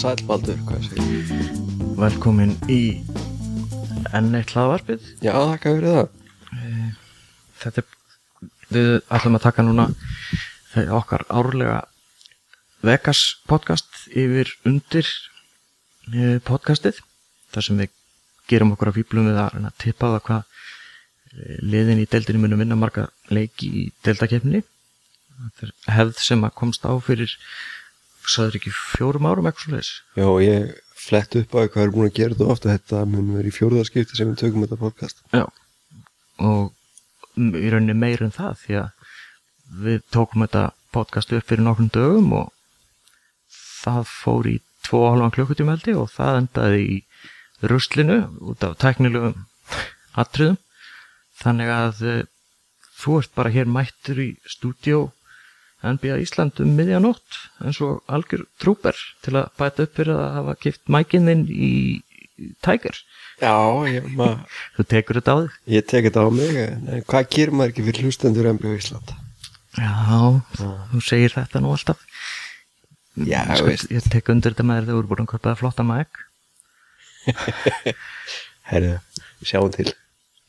Sælbaldur, hvað segir Velkomin í enn eitt hlaðvarpið. Já, þakka fyrir það. Þetta er, við ætlum að taka núna þegar okkar árlega Vegas podcast yfir undir eh, podcastið þar sem við gerum okkur að fýblum við að tippa það hvað eh, liðin í deildinni munum vinna marga leiki í deildakefni hefð sem að komst á fyrir saður ekki fjórum árum eitthvað svo leiðis Já, ég flett upp á hvað er búin að gera þetta ofta Þetta mun verið í fjórðarskipti sem við tökum þetta podcast. Já, og í rauninni meir en það því að við tókum þetta podcast upp fyrir nokkrum dögum og það fór í tvo og halvan klukkutíma held ég og það endaði í ruslinu út af tæknilegum atriðum. Þannig að eh, þú ert bara hér mættur í stúdíó NBA Ísland um miðjanótt eins og algjör trúper til að bæta upp fyrir að hafa kipt mækinn þinn í Tiger. Já, ég, ma, þú tekur þetta á þig? Ég tek þetta á mig En en hvað gerir maður ekki fyrir hlustendur MBA Ísland? Já, þú segir þetta nú alltaf. Já, Ég veist. Ég tek undir þetta með þér þegar þú eru búin að það flotta mæk. Herðu, sjáum til.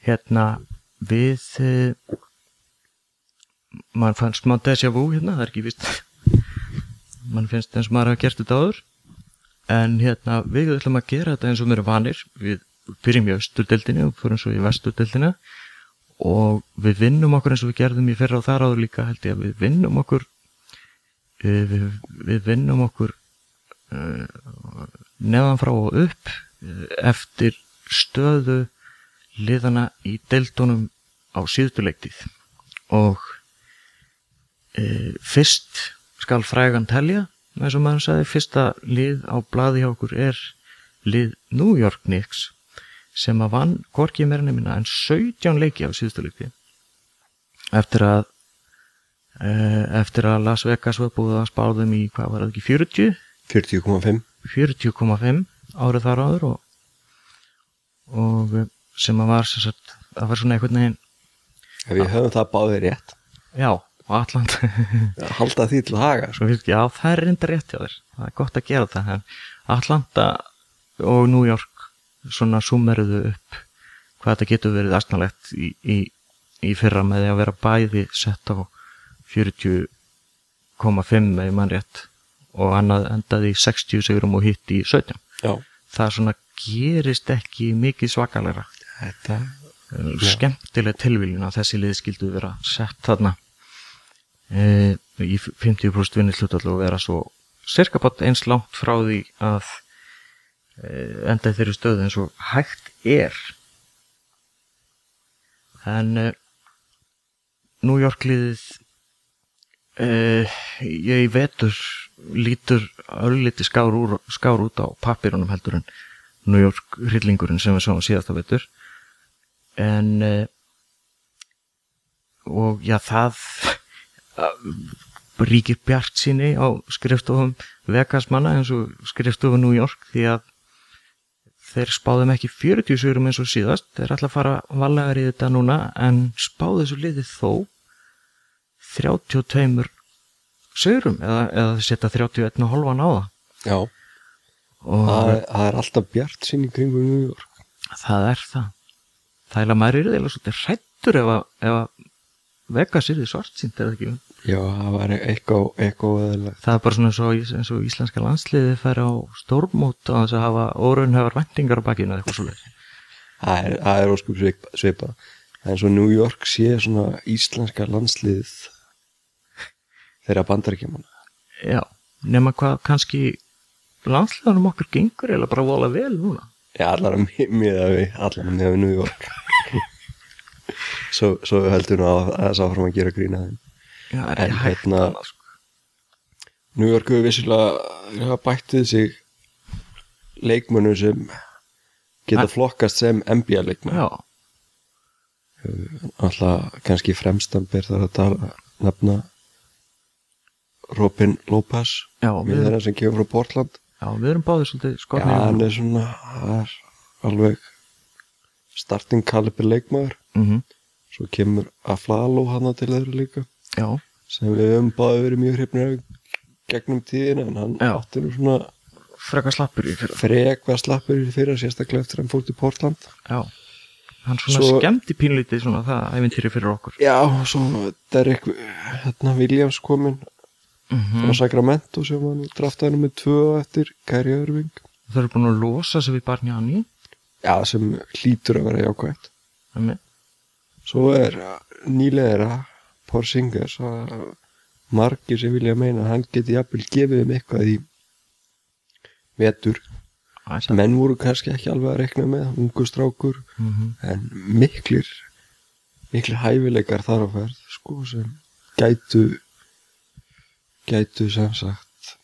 Hérna, við uh, mann fannst smá déjà vu hérna, það er ekki vist mann finnst eins og maður hafa gert þetta áður. En hérna, við ætlum að gera þetta eins og við erum vanir. Við byrjum í austurdeldinu og fyrir svo í vesturdeldinu og við vinnum okkur eins og við gerðum í fyrra og þar áður líka held ég að við vinnum okkur eh, við, við vinnum okkur uh, neðan frá og upp eh, eftir stöðu liðana í deildunum á síðustu leiktið og e, fyrst skal frægan telja eins og maður sagði fyrsta lið á blaði hjá okkur er lið New York Knicks sem að vann hvorki meira nefnina en 17 leiki á síðustu leikti eftir að e, eftir að Las Vegas var búið að spáðum í hvað var það ekki 40 40,5 40,5 árið þar áður og, og eh, sem að var sem sagt, það var svona einhvern veginn Ef við höfum það báðið rétt. Já, og Atlant. Að Halda því til haga sko. já, það er reynda rétt hjá þér. Það er gott að gera það en Atlanta og New York svona summeruðu upp hvað þetta getur verið astnalegt í, í, í fyrra með því að vera bæði sett á 40,5 með mann rétt og annað endaði í 60 sigurum og hitt í 17 Já, það svona gerist ekki mikið svakalega. Þetta skemmtileg tilviljun að þessi lið skildu vera sett þarna e, í 50% vinni hlutall og vera svo cirka bát eins langt frá því að e, enda þeirri stöðu eins og hægt er. En e, New York liðið ég vetur lítur örliti skár, úr, skár út á pappirunum heldur en New York hryllingurinn sem við sáum síðasta vetur. En og já það ríkir bjart síni á skrifstofum Vegasmanna eins og skrifstofum New York því að þeir spáðum ekki 40 sigurum eins og síðast. Þeir ætla að fara valega í þetta núna en spáðu þessu liði þó 32 sigurum eða, eða setja 31 og halvan á það. Já, og það, það er alltaf bjart sín í kringum New York. Það er það. Það er að maður er eða svolítið hrættur ef að, ef að Vegas er því svart sínt er það ekki Já, það var eitthvað, það er bara svona eins og, eins og íslenska landsliði færi á stórmót á þess að hafa óraunhefar vendingar á bakinu eða eitthvað svolítið Það er, er óskup svipa, svipa. En svo New York sé svona íslenska landslið þeirra bandarækjumanna. já, nema hvað kannski landsliðanum okkur gengur eða bara vola vel núna Já, allar að miða við, allar að miða við New York. Svo, svo heldur nú að þess áfram að gera grína þeim. já, er En hægt hérna- annað sko. New York hefur vissilega hafa bætt við sig leikmönnum sem geta Æ- flokkast sem NBA leikmenn. já, Alltaf kannski fremstan ber þar að tala nefna Robin Lopez já, með þeirra sem kemur frá Portland. já, við erum báðið svolítið Já, skornir hann er svona það er alveg starting caliber leikmaður mm svo kemur Aflalo hann til þeirra líka já, sem við höfum báði verið mjög hrifnir gegnum tíðina en hann Já. átti nú svona frekar slappur í fyrir frekvar slappur í fyrra sérstaklega eftir að hann fór til Portland. Já, hann svona Svo- skemmti pínlítið svona það æfintýri fyrir okkur. Já, og svo Derek hérna, Williams kominn mm frá Sacramento sem hann draftaði með tvö eftir Kæri Örving Þau eru búin að losa sig við Barnjani já, sem hlýtur að vera jákvæmt Einmitt. Svo er nýleira Porzingis að margir sem vilja meina hann geti jafnvel gefið um eitthvað í vetur Æsa. menn voru kannski ekki alveg að rekna með ungu strákur Mhm. en miklir miklir hæfileikar þar á ferð sko sem gætu gætu sem sagt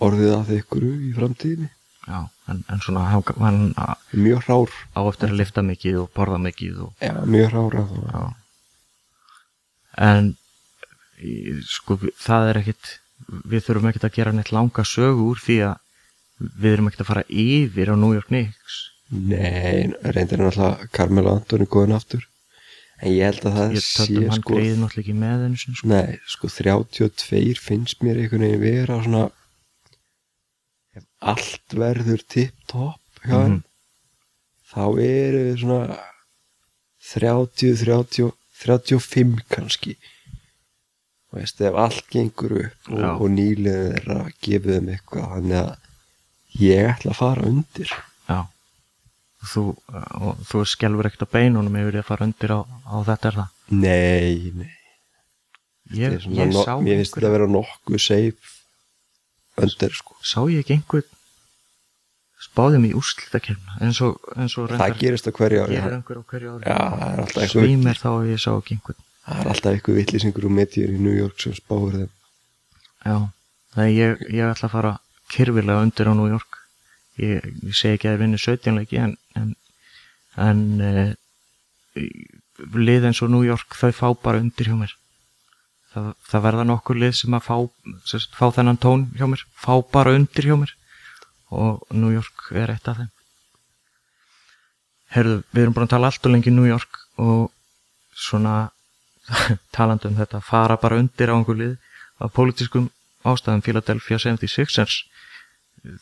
orðið að ykkur í framtíðinni Já, en, en svona hann, hann á mjög rár, eftir að lifta mikið og borða mikið og, já, mjög rár að það já. En sko, það er ekkit við þurfum ekkit að gera neitt langa sögu úr því að við erum ekkit að fara yfir á New York Knicks Nei, reyndir náttúrulega Carmelo Antoni góðan aftur en ég held að það Ég sé hann sko sko. Nei, sko 32 finnst mér einhvern veginn vera svona allt verður tipp-topp hjá hann Mhm. þá eru við svona 30, 30 35 kannski. Og veist, ef allt gengur upp og, og nýliðin er að gefa þeim eitthvað þannig að ég ætla að fara undir. Já. Þú, og þú skelfur ekkert á beinunum yfir því að fara undir á, á þetta er það? Nei, nei. Ég, ég no- sá Mér finnst þetta að vera nokkuð safe undir sko. Sá ég ekki einhver spáðum í úrslitakefna eins og, eins og Það gerist á hverju ári á hverju ári. Já, er Svýmir þá að ég sá ekki einhvern. Það er alltaf eitthvað vitlisingur og metjur í New York sem spáur þeim. Já, það ég, ég ætla að fara kyrfilega undir á New York. Ég, ég segi ekki að það vinni 17 leiki en, en, en uh, lið eins og New York þau fá bara undir hjá mér það, það verða nokkur lið sem að fá, sérst, fá þennan tón hjá mér fá bara undir hjá mér. Og New York er eitt af þeim. Herðu, við erum búin að tala allt og lengi New York og svona talandi um þetta fara bara undir á einhver lið af pólitískum ástæðum. Philadelphia 76ers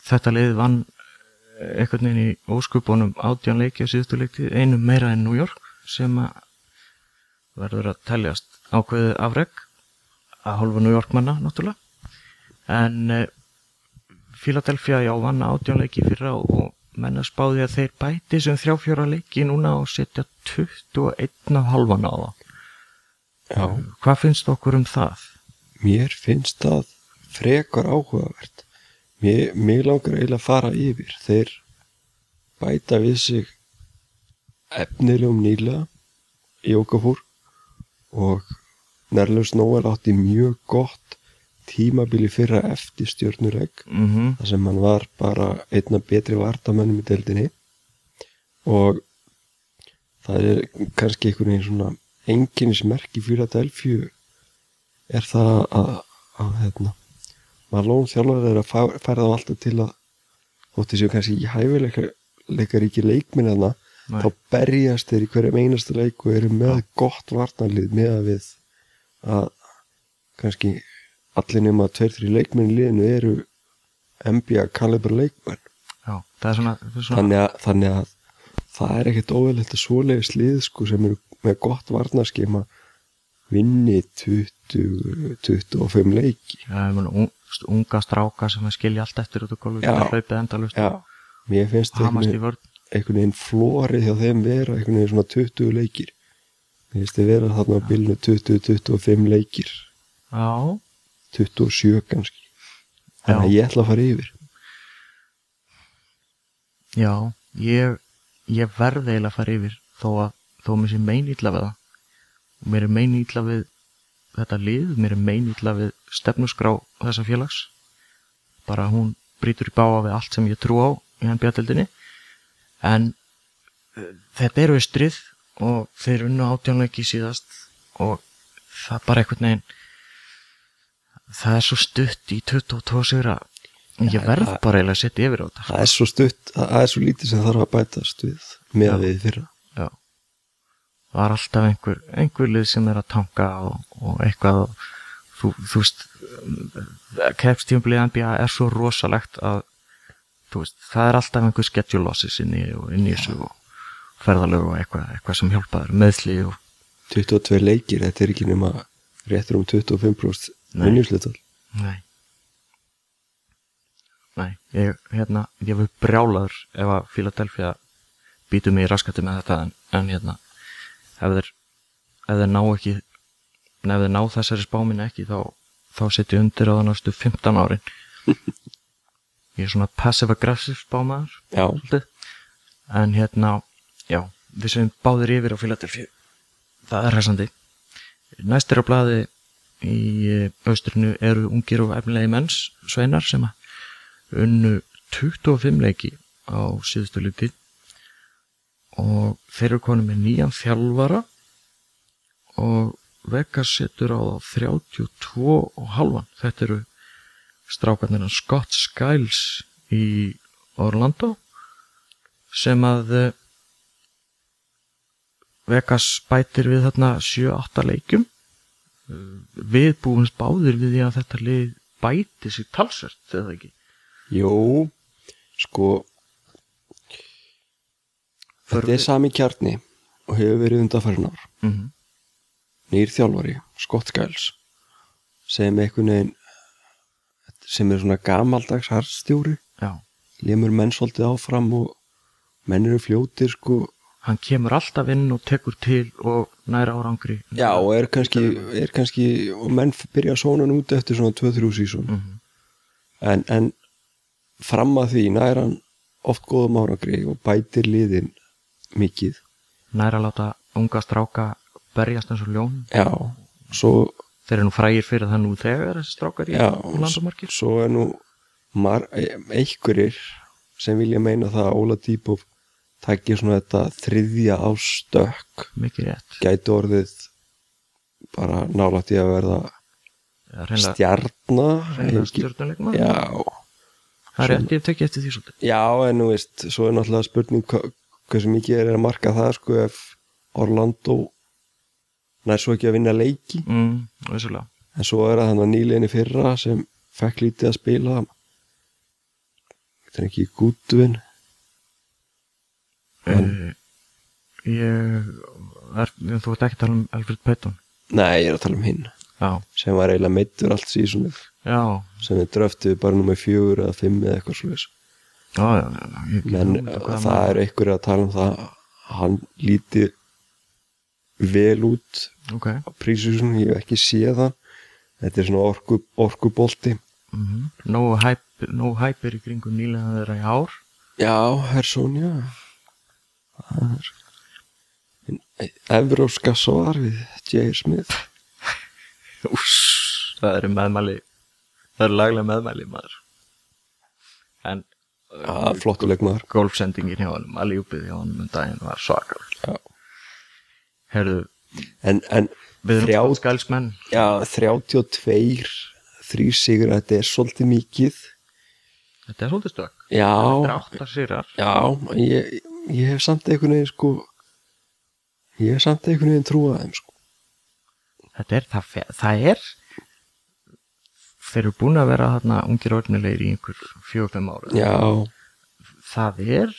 þetta lið vann eh, einhvern veginn í óskupunum átján leiki á síðustu leiki einu meira en New York sem að verður að teljast ákveðið afreg að hálfa New York manna náttúrulega. En eh, Philadelphia já vann átján leiki í fyrra og menna spáði að þeir bæti sem þrjáfjóra leiki núna og setja 21 halvan á það Já, hvað finnst okkur um það? mér finnst það frekar áhugavert. Mér, mér langar eiginlega að fara yfir. Þeir bæta við sig efnilegum nýla í Okafúr og Nerlus Nóel átti mjög gott tímabili fyrra eftir stjörnuregg Mm -hmm. þar sem hann var bara einna betri vartamönnum í deildinni og það er kannski einhvern veginn svona enginnismerki fyrir að Delfju er það að, að hérna, Malone þjálfur er að fæ- færa þá alltaf til að þótti séu kannski ekki hæfileikar ekki leikminnaðna Nei. þá berjast þeir í hverjum einasta leik og eru með gott varnarlið með að við að kannski allir nema tveir, þrjir leikmenn í liðinu eru NBA kalibur leikmenn. Já, það er svona, svona þannig að, þannig að það er ekkert óverlegt að svoleiðis lið sko, sem eru með gott varnarskema vinni 20, 25 leiki. Já, mun, un, unga stráka sem skilja allt eftir út mér finnst einhvern hamast í vörn. einhvern veginn flórið hjá þeim vera einhvern veginn svona 20 leikir mér finnst þið vera þarna á bilinu 20-25 leikir. Já, 27 kannski. Þannig að ég ætla að fara yfir. Já, ég ég verð eiginlega að fara yfir þó að þó að mér sé mein illa við það. Mér er mein illa við þetta lið, mér er mein illa við stefnusgrá þessa félags. Bara hún brýtur í báa við allt sem ég trú á í hann bjatildinni en uh, þetta eru austrið og þeir unnu átjánleiki síðast og það bara einhvern veginn það er svo stutt í 22 sigra. Ég verð bara eiginlega að setja yfir á þetta. Það er svo stutt, það er svo lítið sem þarf að bætast við með að við fyrra. Já. Það er alltaf einhver, einhver lið sem er að tanka og, og eitthvað og þú, þú veist kefstíumblið NBA er svo rosalegt að veist, það er alltaf einhver schedule losses inn í, og inn í þessu og ferðalög og eitthvað, eitthvað sem hjálpaður meðsli og 22 leikir, þetta er ekki nema réttur um 25% Nei. vinnjuslutal Nei. Nei, ég, hérna, ég hef brjálaður ef að Philadelphia býtu mig í raskati með þetta en, en hérna, ef þeir ef þeir ná ekki ef þeir ná þessari spáminu ekki þá, þá setja ég undir á það næstu 15 árin. Ég er svona passive-aggressive spámaður Já, svolítið. En hérna, við sem báðir yfir á Philadelphia. Það er hæsandi næstir á blaði í austrinu eru ungir og efnilegi menns sveinar sem að unnu 25 leiki á síðustu luti og þeir eru konum með nýjan þjálfara og Vegas setur á þá 32 og halvan þetta eru strákarnir hans Scott Skiles í Orlando sem að eh, Vegas bætir við þarna 7-8 leikjum. Eh, við búumst báðir við því að þetta lið bæti sig talsvert eða ekki? Jú sko þetta er sami kjarni og hefur verið undanfærin ár. Mm -hmm. nýr þjálfari, Scott Skiles sem einhvern veginn sem er svona gamaldags harstjóri, já, lemur menn svolítið áfram og menn eru fljótir sko hann kemur alltaf inn og tekur til og næra árangri. Já, og er kannski, er kannski og menn byrja svona út eftir svona 2-3 sísón Mhm. en, en fram að því nær hann oft góðum árangri og bætir liðin mikið. Næra láta unga stráka berjast eins og ljón. Já, svo, þeir eru nú frægir fyrir það nú þegar þessi strákar í landamarkir svo er nú mar, einhverjir sem vilja meina það að Óla Dýbóf takki svona þetta þriðja ástökk. Mikið rétt. Gæti orðið bara nálægt í að verða Já, hreinlega- stjarna hreinlega ekki- stjórnuleikmaður. Já, það er ég tekið eftir því svolítið. Já, en nú veist, svo er náttúrulega spurning hva, hversu mikið er að marka það sko ef Orlando nær svo ekki að vinna leiki. Mm, en svo er það þannig nýleginni fyrra sem fekk lítið að spila. Þetta er ekki gútvin uh, ég er, þú ert ekki að tala um Alfred Payton? Nei, ég er að tala um hinn. Já, sem var eiginlega meittur allt já, sem við dröftuð bara nummer fjögur eða fimm eða eitthvað slúðis menn hvað það er einhverju að tala um það að hann líti vel út ok, á prísísun, ég hef ekki séð hann þetta er svona orku, orkubolti. Mm nógu hæp nógu hæpir í kringum nýlega þeirra í ár. Já, Hersónja það er evróska svar við J.R. Smith. Úss, það eru meðmæli það eru laglega meðmæli maður. En já, flottuleik maður golfsendingin hjá honum, alljúpið hjá honum um daginn var svakar Já. herðu, en, en við erum skælsmenn já, 32 þrý sigur, þetta er svolítið mikið. Þetta er svolítið stök já, þetta er áttar sýrar já ég, ég hef samt einhvern veginn sko ég hef samt einhvern veginn trúað þeim sko. Þetta er, það, það er þeir eru búin að vera þarna ungir orðnilegir í einhver fjögur-fimm ára já, það er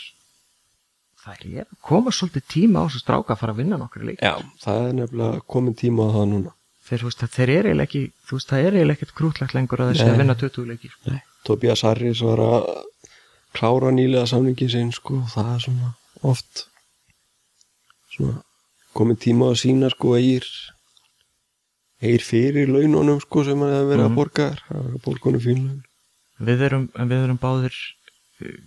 það er að koma svolítið tíma á þessu stráka að fara að vinna nokkri leik já, það er nefnilega komin tíma á það núna. Þeir, veist, að þeir eru eiginlega ekki þú veist, það er eiginlega ekkert krútlegt lengur að þessi að vinna 20 leiki Nei. Tobias Harris var að klára nýlega samningi sinn sko, það er svona oft svona komin tíma að sína sko eigir eigir fyrir laununum sko sem hann hefur verið Mhm. að borga það er að borgunum fyrir laun. Við erum, við erum báðir uh,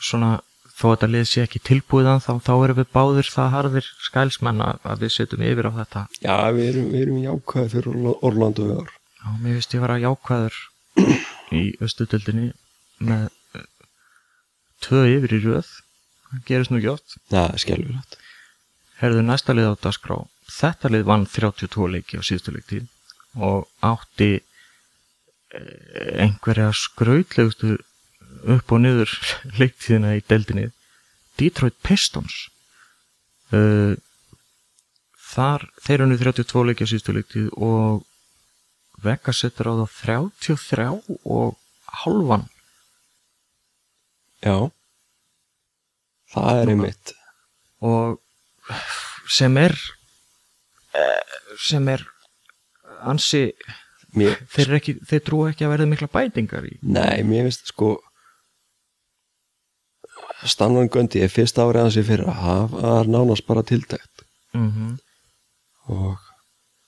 svona þó að þetta lið sé ekki tilbúiðan þá, þá erum við báðir það harðir skælsmenn að, að við setjum yfir á þetta. Já, við erum, við erum jákvæði fyrir Orla- Orlando við ár. Já, mér finnst ég vera jákvæður í östutöldinni með uh, tvö yfir í röð það gerist nú ekki oft. Það er skelfilegt. Herðu næsta lið á dagskrá. Þetta lið vann 32 leiki á síðustu leiktíð og átti eh, einhverja skrautlegustu upp og niður leiktíðina í deildinni. Detroit Pistons. Uh, þar þeir eru 32 leiki á síðustu leiktíð og Vegas setur á þá 33 og halvan já það er einmitt. Og sem er sem er ansi mér, þeir, ekki, þeir trú ekki að verða mikla bætingar í nei, mér finnst sko Stanvan Göndi er fyrst árið hans í fyrra. Það var nánast bara tiltækt. Mm og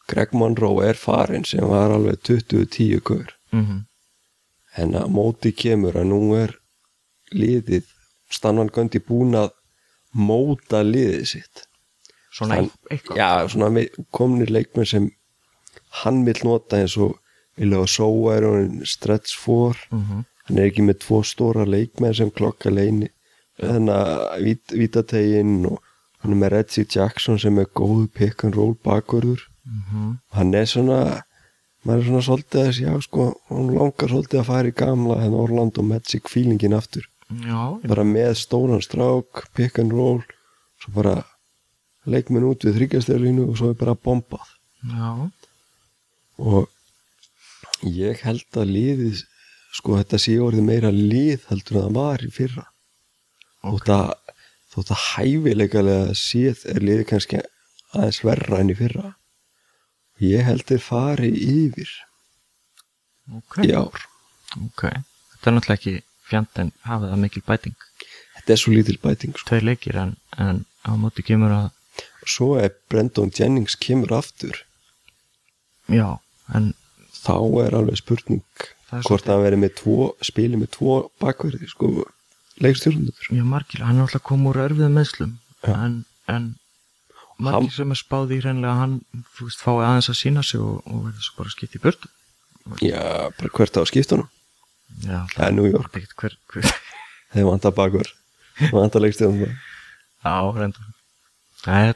Greg Monroe er farin sem var alveg 20-10 gaur. -hmm. en að móti kemur að nú er liðið Stanvan Göndi búin að móta liðið sitt. Svona Hann- eitthvað. Já, svona komnir leikmenn sem hann vil nota eins og Illega Sóa er hann stretch for mm hann er ekki með tvo stóra leikmenn sem klokka leini þannig að vít, vítategin og hann er með Reggie Jackson sem er góð pick and roll bakvörður -hmm. hann er svona maður er svona svolítið að já sko hann langar svolítið að fara í gamla en Orlando Magic feelingin aftur já, bara með stóran strák pick and roll svo bara leikmenn út við þryggjastelinu og svo er bara bombað. Já, og ég held að liðið sko þetta sé orðið meira lið heldur en það var í fyrra. Að þótt að hæfileikalega séð er liðið kannski aðeins verra enn í fyrra. Ég held þeir fari yfir ok, í ár. Ok. Þetta er náttúrulega ekki fjand en hafa það mikil bæting. Þetta er svo lítil bæting sko. tveir leikir en, en á móti kemur að svo ef Brendon Jennings kemur aftur. Já, en þá er alveg spurning Það er hvort hann verið með tvo spili með tvo bakverði sko leikstjórnundur mjög margir, hann er alltaf koma úr örfið meðslum Já. en, en margir Hann- sem er spáði í hreinlega hann þú veist, fái aðeins að sína sig og, og verður svo bara skipt í burtu. Já, bara hvert á skiptunum já, það er New York, ekkert hver, hver þeir vantar bakverð vantar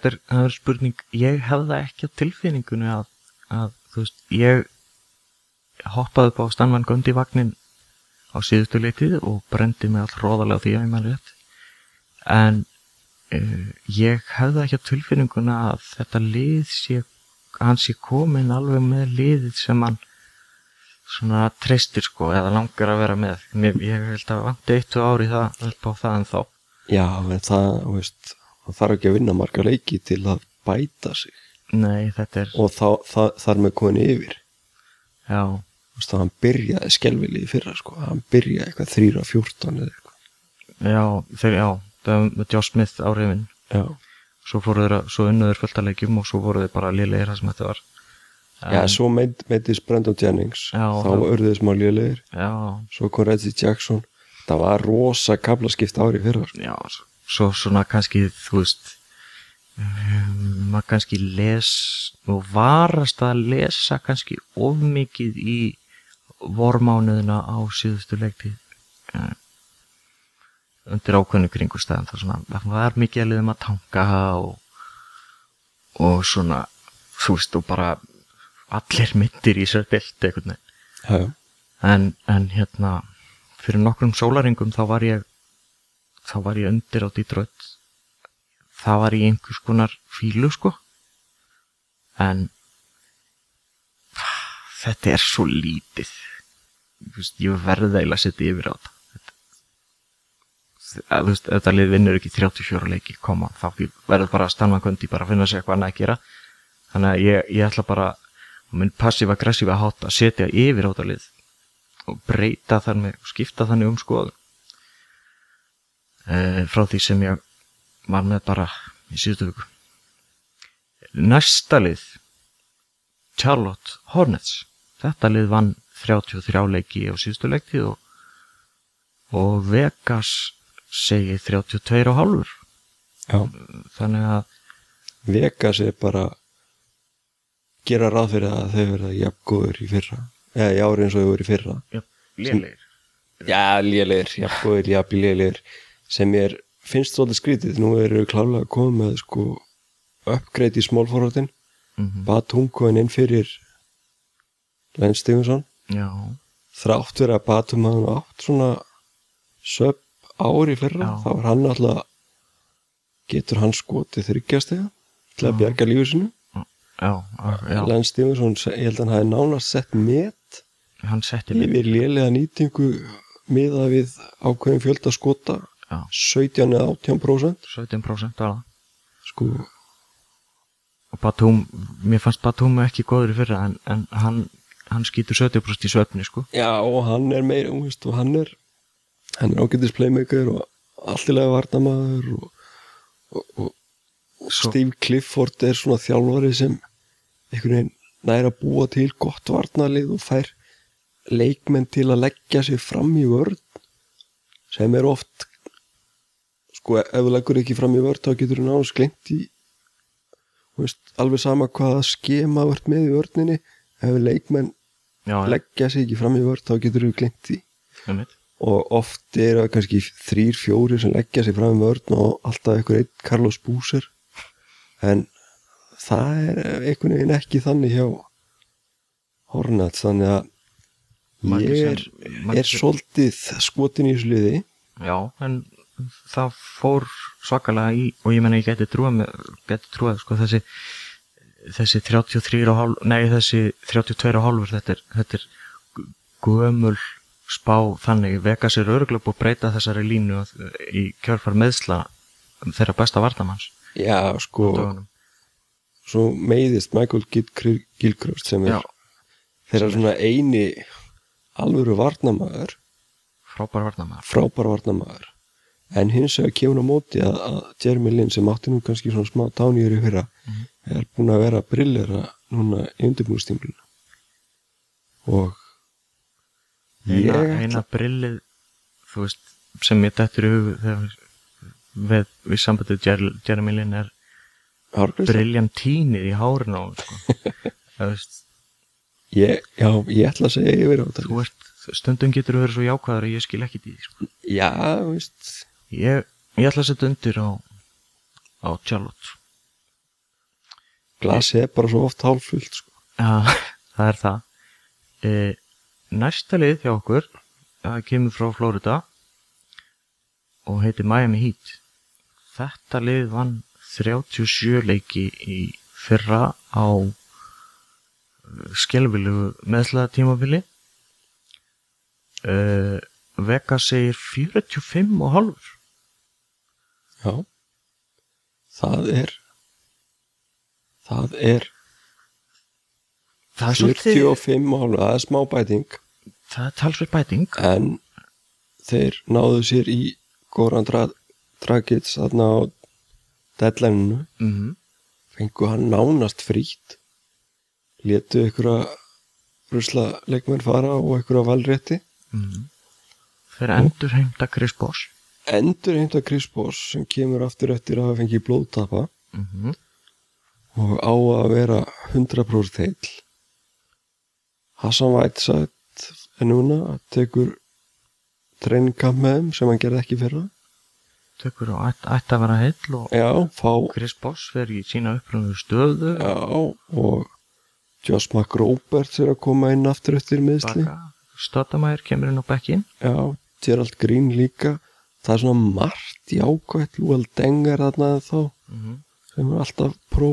er, það er spurning. Ég hefða ekki á tilfinningunni að, að veist, ég hoppaði upp á Stanvan Gundi vagnin á síðustu leitið og brendi mig all róðarlega því að ég mann rétt. En uh, ég hefði ekki á tilfinninguna að þetta lið sé hann sé komin alveg með liðið sem hann svona treystir sko eða langar að vera með. Mér, ég held að vanti eitt og ári það upp á það en þá já, en það, veist það þarf ekki að vinna marga leiki til að bæta sig. Nei, þetta er og þá, það, þar með koni yfir. Já, veist hann byrjaði skelvili í fyrra sko, hann byrjaði eitthvað 3-14 eða eitthvað. Já, þeir, já það var með Josh Smith á reyfin já, svo fóru þeir að, svo unnuður fullt að leikjum og svo voru þeir bara liðlegir það sem þetta var já svo meit, meitist Brandon Jennings. Já, þá urðið smá já, svo kom Reggie Jackson. Það var rosa kablaskipt ári í fyrra sko. já, svo svona kannski þú veist um, maður kannski les og varast að lesa kannski of mikið í vormánuðina á síðustu leiktíð. Uh, undir ákveðnu kringustæðan það, svona, var mikið að liðum að tanka og, og svona þú veist og bara allir myndir í sér dilt einhvern veginn. En, en hérna fyrir nokkrum sólaringum þá var ég þá var ég undir á Detroit. Það var í einhvers konar fílu sko. En þetta er svo lítið. Ég verði eiginlega að setja yfir á þetta að, þú veist, þetta lið vinnur ekki 34 leiki koma, þá verður bara að stanna kundi bara að finna sér eitthvað annað að gera. Þannig að ég, ég ætla bara á minn passiv-aggressiva hátt að setja yfir á þetta lið og breyta þar með og skipta þannig um skoðun. E, frá því sem ég var með bara í síðustu viku. Næsta lið Charlotte Hornets. Þetta lið vann 33 leiki á síðustu leiktíð og, og Vegas segi 32 og hálfur. Já. þannig að Vegas er bara gera ráð fyrir að þau verða jafngóður í fyrra. Eða í ári eins og þau voru í fyrra. Ja, lélegir. Já, lélegir, jafngóður, jafn lélegir. Sem ég finnst svolítið skrítið. Nú eru klálega að koma með sko uppgreit í smálforratin mm Batum komin inn fyrir Lens Stefansson já, þrátt fyrir að Batum hafði átt svona söp ári fyrra Já. þá var hann alltaf getur hann skotið þryggjastega til að Já. bjarga lífið sinu Lens Stefansson, ég held að hann hafi nánast sett met. Hann setti mig yfir lélega nýtingu miðað við ákveðin fjölda skota. Já. 17 eða 18% 17% var það sko, og Batum, mér fannst Batum ekki góður í fyrra en, en hann, hann skýtur 70% í svefni sko. Já og hann er meira þú veist, og hann er hann er ágætis playmaker og alltilega varnamaður og, og, og, Steve Clifford er svona þjálfari sem einhvern veginn næra að búa til gott varnalið og fær leikmenn til að leggja sig fram í vörð sem er oft sko ef þú leggur ekki fram í vörð þá getur þú náðast glimt í veist, alveg sama hvaða skema ert með í vörninni ef leikmenn Já, leggja sig ekki fram í vörð þá getur þú glimt í. Og oft er það kannski þrýr, fjórir sem leggja sig fram í vörð og alltaf einhver einn Carlos Búser en það er einhvern veginn ekki þannig hjá Hornets þannig að Margir ég sem- er, margir er sem- svolítið skotin í þessu liði. Já, en það fór svakalega í og ég menna ég geti trúað með, geti trúað sko þessi þessi 33 og hálf, nei þessi 32 og hálfur, þetta er, þetta er gömul spá þannig. Veka sér örglöp og breyta þessari línu í kjörfar meðsla þeirra besta vartamanns já sko, dögunum. Svo meiðist Michael Gil- Gilchrist sem er þeirra svona eini alvöru varnamaður frábær vartamæður frábær varnamaður en hins vegar kemur á móti að, að Jeremy Lin sem átti nú kannski svona smá tánýður í fyrra er búin að vera brillera núna í undirbúinnstímluna og eina, ætla- eina brillið þú veist, sem ég dættur þegar við, við sambandið Jer Jeremy Lin er Briljantínið í hárinu á sko. Ég, já, ég ætla að segja yfir á þetta. Þú ert, stundum getur þú verið svo jákvæður að ég skil ekki því sko. já, veist. Ég, ég ætla að setja undir á á Charlotte. Glasi er bara svo oft hálffullt sko. Já, það er það. E, Næsta lið hjá okkur það kemur frá Florida og heitir Miami Heat. Þetta lið vann 37 leiki í fyrra á skelvilegu meðslaða tímabili uh, Vega segir 45 og hálfur. Já. Það er það er Það er svolítið 45 og hálfa, það er smá bæting. Það er talsveit bæting. En þeir náðu sér í Goran Dra Dragic þarna á deadline-inu. Mm -hmm. fengu hann nánast frýtt létu ykkur rusla leikmenn fara og ykkur valrétti. Þeir endur heimta Chris Bosh. Endur heimta Chris Boss sem kemur aftur eftir að hafa fengið blóðtapa. Mm -hmm. og á að vera 100% heill. Hassan Whiteside er núna tekur treiningkamp með þeim sem hann gerði ekki fyrra Tökur og ætti ætt að vera heill og já, fá Chris Boss fer í sína uppröðu stöðu. Já, og Josh McRoberts er að koma inn aftur eftir miðsli Stöðamæður kemur inn á bekkin já, Gerald Green líka. Það er svona margt jákvætt. Lúal Dengar þarna þá mm -hmm. sem er alltaf pró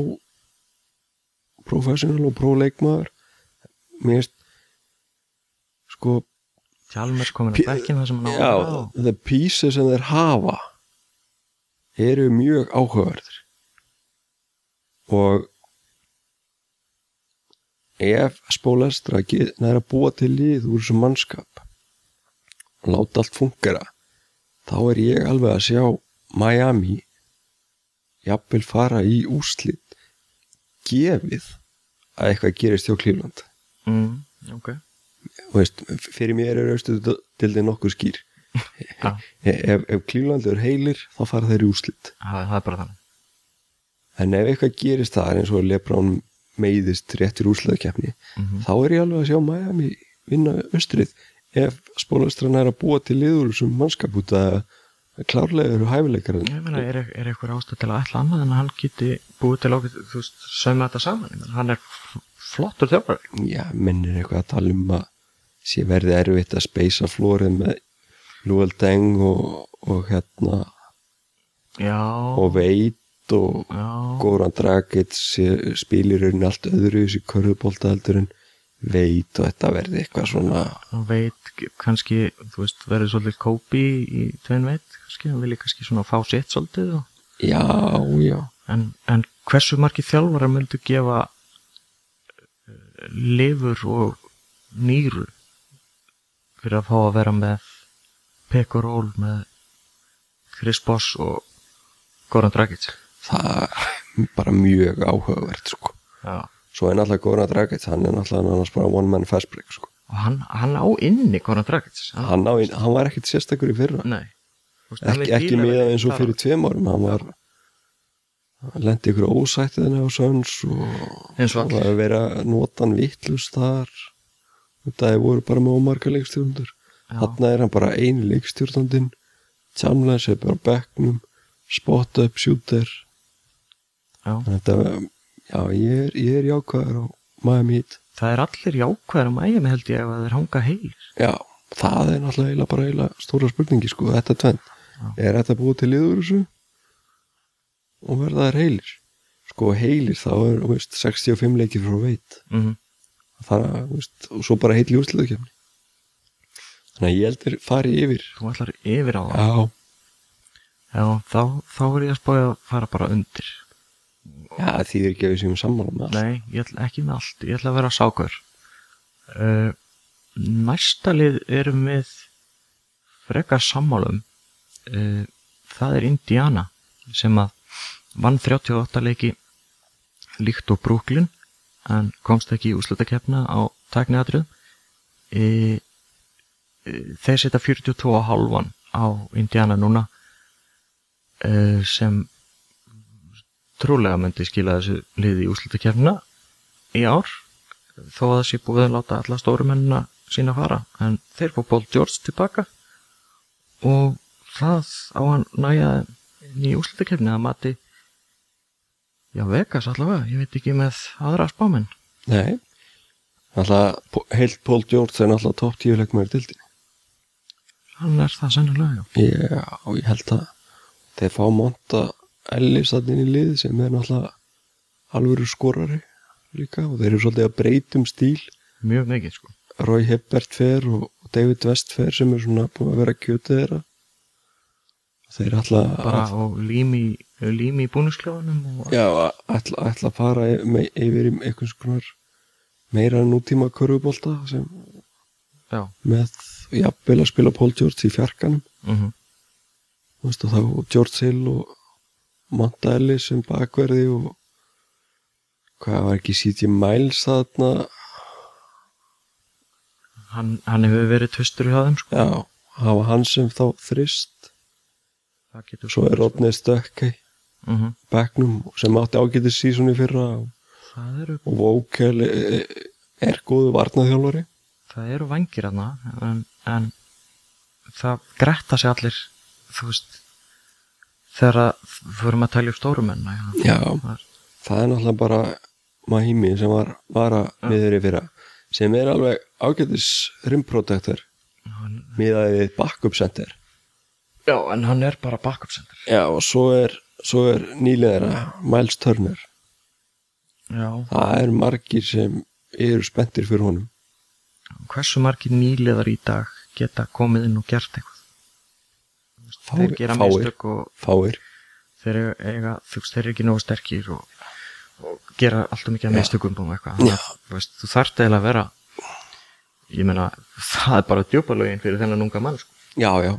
professional og próleikmaður. Mér finnst sko Hjalmar komin á bekkin það sem hann á já, að vera á. the pieces sem þeir hafa eru mjög áhugaverður og ef spólestra næra búa til lið úr þessum mannskap og láta allt fungera þá er ég alveg að sjá Miami jafnvel fara í úrslit gefið að eitthvað gerist hjá Cleveland. Mm, ok. Þú veist, fyrir mér er austuðildin nokkuð skýr. Já. Ef, ef Cleveland er heilir þá fara þeir í úrslit. Það, það er bara þannig. En ef eitthvað gerist það eins og Lebrón meiðist réttir úrslitakeppni Mhm. þá er ég alveg að sjá Miami vinna austrið. Ef spólastrann er að búa til liður sem mannskap út að klárlega eru hæfileikar er, er eitthvað ástæð til að ætla annað en hann geti búið til ákveð þú veist, sauma þetta saman? Hann er flottur þjálfari. Já, mennir eitthvað að tala um að sé verði erfitt að speysa flórið með Luel Deng og, og hérna já, og veit og já. Goran Dragic spilir raunin allt öðru í körðubólta heldur en veit og þetta verði eitthvað svona veit kannski, veist, verður svolítið kópi í tvein veit, kannski, hann vilja kannski svona fá sitt svolítið og, já, já, en, en hversu margi þjálfarar myndu gefa eh, lifur og nýru fyrir að fá að vera með Pekoról með Chris Boss og Goran Dragic. Það er bara mjög áhugavert sko. Svo er náttúrulega Goran Dragic hann er náttúrulega one man fast break sko. og hann, hann á inni Goran Dragic. Hann, hann, hann var ekkit sérstakur í fyrra. Hann ekki, ekki ekki eins og fyrir tveim árum hann var lendi ykkur ósættiðinni á Söns og og allir. að vera notan vittlust þar. Þetta er voru bara með ómarga leikstjórnundur Þarna er hann bara eini leikstjórnandinn. Tjamlæs er bara á bekknum. Spot up, shooter. Já. Þetta, já, ég er, ég er jákvæður á Miami Heat. Það er allir jákvæður um ægjum held ég ef að þeir hanga heilir. Já, það er náttúrulega bara eiginlega stóra spurningi, sko, þetta tvend Já. er þetta búið til liður þessu? Og verða þær heilir? Sko, heilir þá er, veist, 65 leikir frá veit mm það, þú veist, og svo bara heil í úrslutakefni þannig að ég heldur fari yfir. Þú ætlar yfir á það já, Já, þá, þá er ég að spája að fara bara undir. Já, því er ekki að við séum sammála með allt. Nei, ég ætla ekki með allt, ég ætla að vera sákur. Uh, Næsta lið erum við frekar sammálum uh, Það er Indiana sem að vann 38 leiki líkt og Brooklyn en komst ekki í úslutakefna á tækniatrið e, e, Þeir setja 42,5 á Indiana núna e, sem trúlega myndi skila þessu liði í úslutakefna í ár þó að sé búið að láta alla stóru mennina sína fara. En þeir fá Paul George tilbaka og það á hann næja í úslutakefni að mati já Vegas allavega, ég veit ekki með aðra spáminn nei, alltaf heilt Paul George er náttúrulega topp 10 leikmæður dildin hann er það sennilega, já. Já, ég held að þeir fá monta Ellis þarna inn í lið sem er náttúrulega alvöru skorari líka og þeir eru svolítið að breytum stíl. Mjög mikið sko. Roy Hibbert fer og David West fer sem er svona búin að vera kjötið þeirra. Þeir alltaf bara og lími, lími í búnusklefanum og já, ætla, ætla að fara yfir, einhvers konar meira nútíma körfubólta sem já, með jafnvel að spila Paul George í fjarkanum. Mm veist, og þá George Hill og Monta Ellis sem bakverði og hvað var ekki CJ Miles þarna? Hann, hann hefur verið tvistur hjá þeim sko. Já, hafa hann sem þá þrist. Það svo er Rodney Stökkei mm bekknum sem átti ágætið sísoni fyrra. Og, það eru, og Vókel er, góðu varnaþjálfari það eru vangir hana en, en það gretta sig allir þú veist þegar að við vorum að tælja upp stórumenn Já. er, það er náttúrulega bara Mahimi sem var bara miður í fyrra sem er alveg ágætis rimprotektor hann, miðaði við backup center. Já, en hann er bara backup center. Já, og svo er, svo er nýleðara Miles Turner. Já, það er margir sem eru spenntir fyrir honum. Hversu margir nýliðar í dag geta komið inn og gert eitthvað þeir Fáir, gera fáir, mistök og fáir þeir eiga, veist, þeir eru ekki nógu sterkir og, og gera alltaf mikið Já. mistökum og eitthvað Já. þú, veist, þú þarft eiginlega að vera ég meina, það er bara djúpalögin fyrir þennan unga mann sko. Já, já,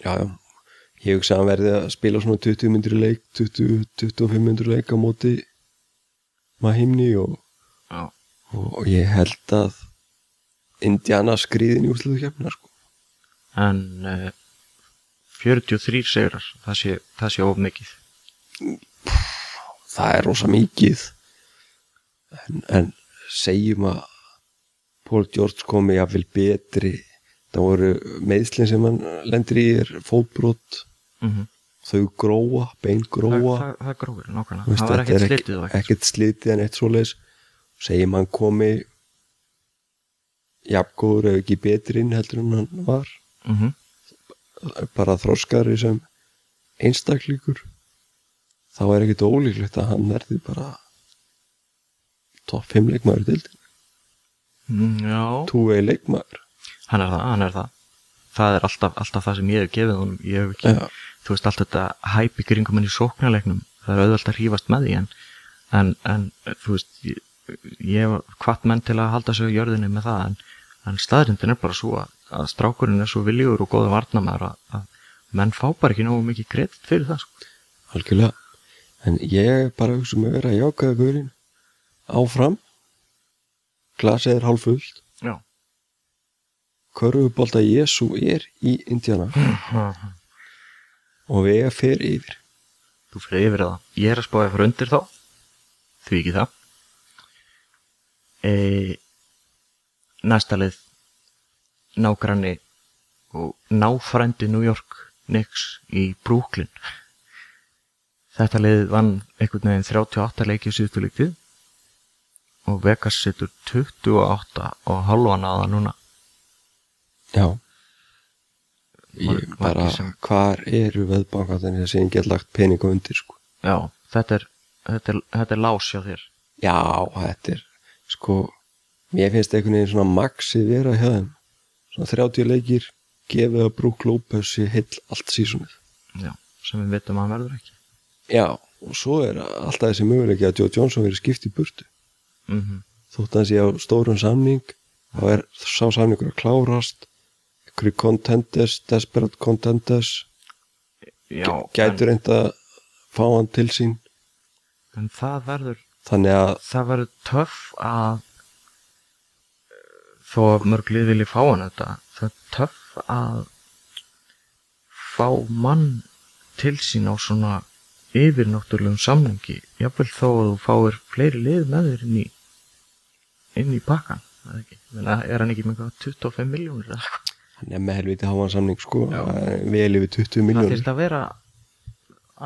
já, já Ég hugsa að hann verði að spila svona 20 myndir leik 20-25 myndir leik á móti Mahimni og, já, og, og ég held að Indiana skriðin í úsliðu kemna sko. En uh, 43 segrar það sé, það sé of mikið. Það er rosa mikið. En, en segjum að Paul George komi jafnvel betri. Það voru meðslinn sem hann lendir í er fótbrot. Mm þau gróa, bein það, gróa. Það, það grófir, nákvæmlega. Veist, það var ekkert er slitið ekkert. ekkert slitið en eitt svoleiðis. Segjum hann komi jafngóður ef ekki betri inn heldur en hann var mm -hmm. bara þroskari sem einstaklingur þá er ekkert ólíklegt að hann verði bara topp 5 leikmaður til Mm, Já, túvei leikmaður. Hann er það, hann er það. Það er alltaf, alltaf það sem ég hef gefið honum. Ég hef ekki, Já. þú veist alltaf þetta hæp í kringum henni í sóknarleiknum það er auðvelt að hrífast með því en, en, en þú veist ég, ég hef hvart menn til að halda sig á jörðinni með það en, en staðrindin er bara svo að, að strákurinn er svo viljugur og góða varnamæður að, að menn fá bara ekki nógu mikið kredit fyrir það sko. algjörlega. En ég bara að hugsa um að vera jákaða guðurinn áfram. Glasið er hálffullt. Já. körfubólta Jésu er í Indiana. Og við fer yfir. Þú fyrir yfir það. Ég er að spáði fyrir undir þá. Því ekki það. E, næsta lið nágranni og náfrændi New York Knicks í Brooklyn. Þetta lið vann einhvern veginn 38 leiki í síðustu leiktið og Vegas setur 28 og halvan að það núna. Já. Ég bara, sem- hvar eru veðbankarnir sem get lagt peninga undir sko? Já, þetta er, þetta er, þetta er lás hjá þér. Já, þetta er sko, mér finnst einhvern veginn svona maxi vera hjá þeim. Svona 30 leikir gefið að Brúk í heill allt sísunið já, sem við vitum að hann verður ekki. Já, og svo er alltaf þessi möguleiki að Joe Johnson verið skipt í burtu. Mm þótt hann sé á stórum samning þá er sá samningur að klárast. Einhverju contenders, desperate contenders. Já, gætur reynda að fá hann til sín. En, en það verður þannig að það verður töff að þó að mörg lið vilji fá hann þetta það er töff að fá mann til sín á svona yfirnáttúrulegum samningi jafnvel þó að þú fáir fleiri lið með þér inn í inn í pakkan er, er hann ekki með eitthvað 25 miljónir eða eitthvað? hann er með helviti háan samning sko Já. vel yfir 20 það miljónir þurft að vera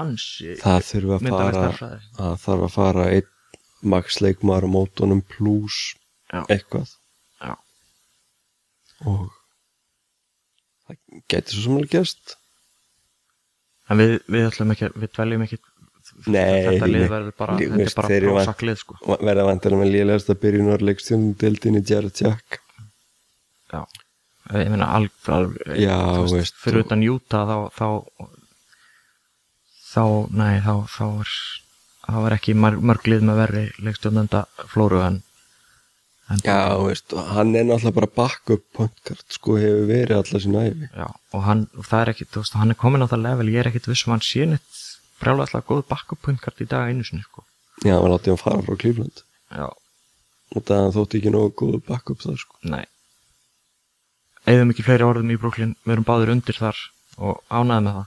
ansi það þurfa að fara stærðfræði. að þarf að fara einn max leikmar á mótunum pluss eitthvað. Og það getur svo sem alveg gerst. En við, við ætlum ekki við dveljum ekki Nei, þetta lið verður bara, veist, bara þeir eru prósak lið sko. verða vantilega með lélegast að byrja nörleikstjónum deildinni Jared Jack. Já, ég meina þú veist, fyrir utan Júta þá þá, þá nei, þá, þá það var ekki mörg, mörg lið með verri leikstjónenda flóru en, en Já, veist, hann er náttúrulega bara backup pointgard, sko, hefur verið alla sína æfi. já, og hann, það er ekki, þú veist, hann er komin á það level, ég er ekkit viss um að hann sé neitt brjálega alltaf góð backup punktgard í dag einu sinni, sko Já, hann látið hann fara frá Cleveland. já, Og það hann þótti ekki nógu góðu backup þar, sko. nei eðum ekki fleiri orðum í Brooklyn við erum báðir undir þar og ánæði með það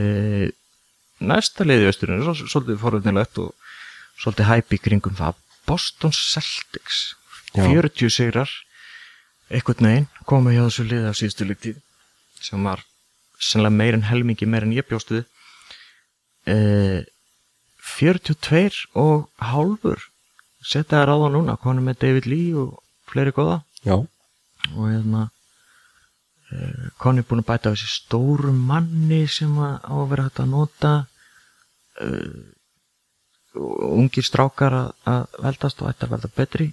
e, næsta liði í er svo- svolítið forvöldnilegt og svolítið hæpi kringum það Boston Celtics. Já. 40 sigrar einhvern veginn komið hjá þessu liði á síðustu líktíð sem var sennilega meir en helmingi meir en ég bjóst við. E, 42 og hálfur. Setja þær á það núna konu með David Lee og fleiri góða. Já, og hérna Conny er búin að bæta þessi stóru manni sem á að vera hægt að nota. Uh, ungir strákar að, að veldast og ætti að verða betri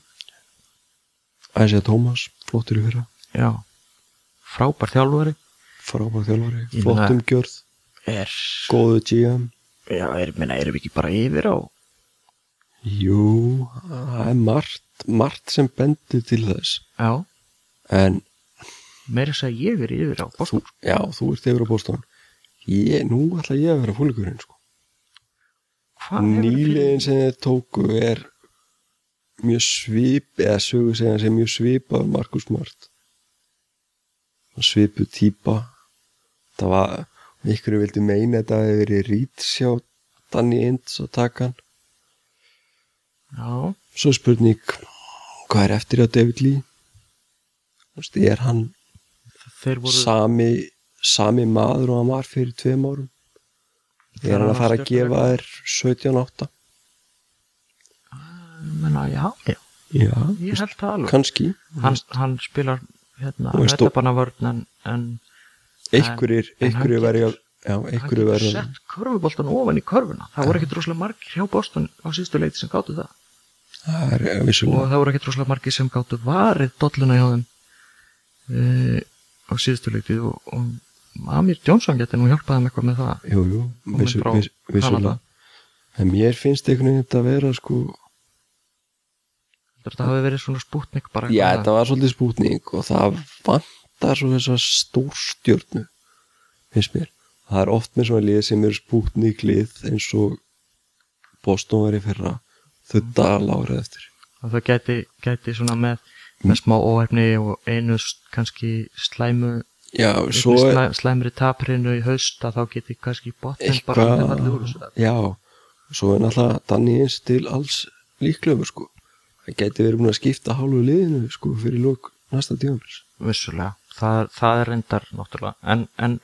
Isaiah Thomas, flottur í fyrra, já, frábær þjálfari frábær þjálfari, flott umgjörð, er, góðu GM. já, er, minna, erum við ekki bara yfir á Jú, það er margt, margt sem bendir til þess. já, En, meira þess að ég er yfir á þú, Boston já, þú ert yfir á bóstofan. Ég, nú ætla ég að vera fólkurinn, sko. Hefur Nýliðin sem þið tóku er mjög svip, eða sögu segja hann sé mjög svipað Markus Smart. Svipu típa. Það var, ykkur vildi meina þetta að það hefði verið rýtsjá Danny Inds að taka hann. já, Svo spurning, hvað er eftir á David Lee? Þú veist, er hann þeir voru sami, sami maður og hann var fyrir tveim árum? Er hann að fara að gefa þér 17-8? menna, já, já, Já, ég held það alveg. kannski. hann, hann spilar hérna, Þú veist, þetta bara vörn en, en einhverjir, verið einhverjir verið sett körfuboltan ofan í körfuna. Það voru ekki droslega margir hjá Boston á síðustu leiti sem gáttu það. Það er eh, og vissulega það voru ekkert rosalega margir sem gáttu varið dolluna hjá þeim e, á síðustu leiktið og, og Amir Johnson geti nú hjálpaði með eitthvað með það. Jú, jú, vissu, frá viss, vissulega. En mér finnst einhvern veginn þetta að vera sko þetta hafi verið svona spútnik bara já, þetta var svolítið spútning og það vantar svo þessa stórstjörnu finnst mér. Það er oft með svona lið sem eru spútning lið eins og Boston var í fyrra þau dala árið eftir. Að það gæti, gæti svona með, með smá óhefni og einu kannski slæmu já, svo einni er slæ, slæmri taprinu í haust að þá geti kannski botnin bara eitthvað fallið úr þessu. já, svo er náttúrulega Danny eins til alls líklegur sko. Það gæti verið búin að skipta hálfu liðinu sko fyrir lók næsta tímaféls vissulega, það, það er reyndar náttúrulega, en, en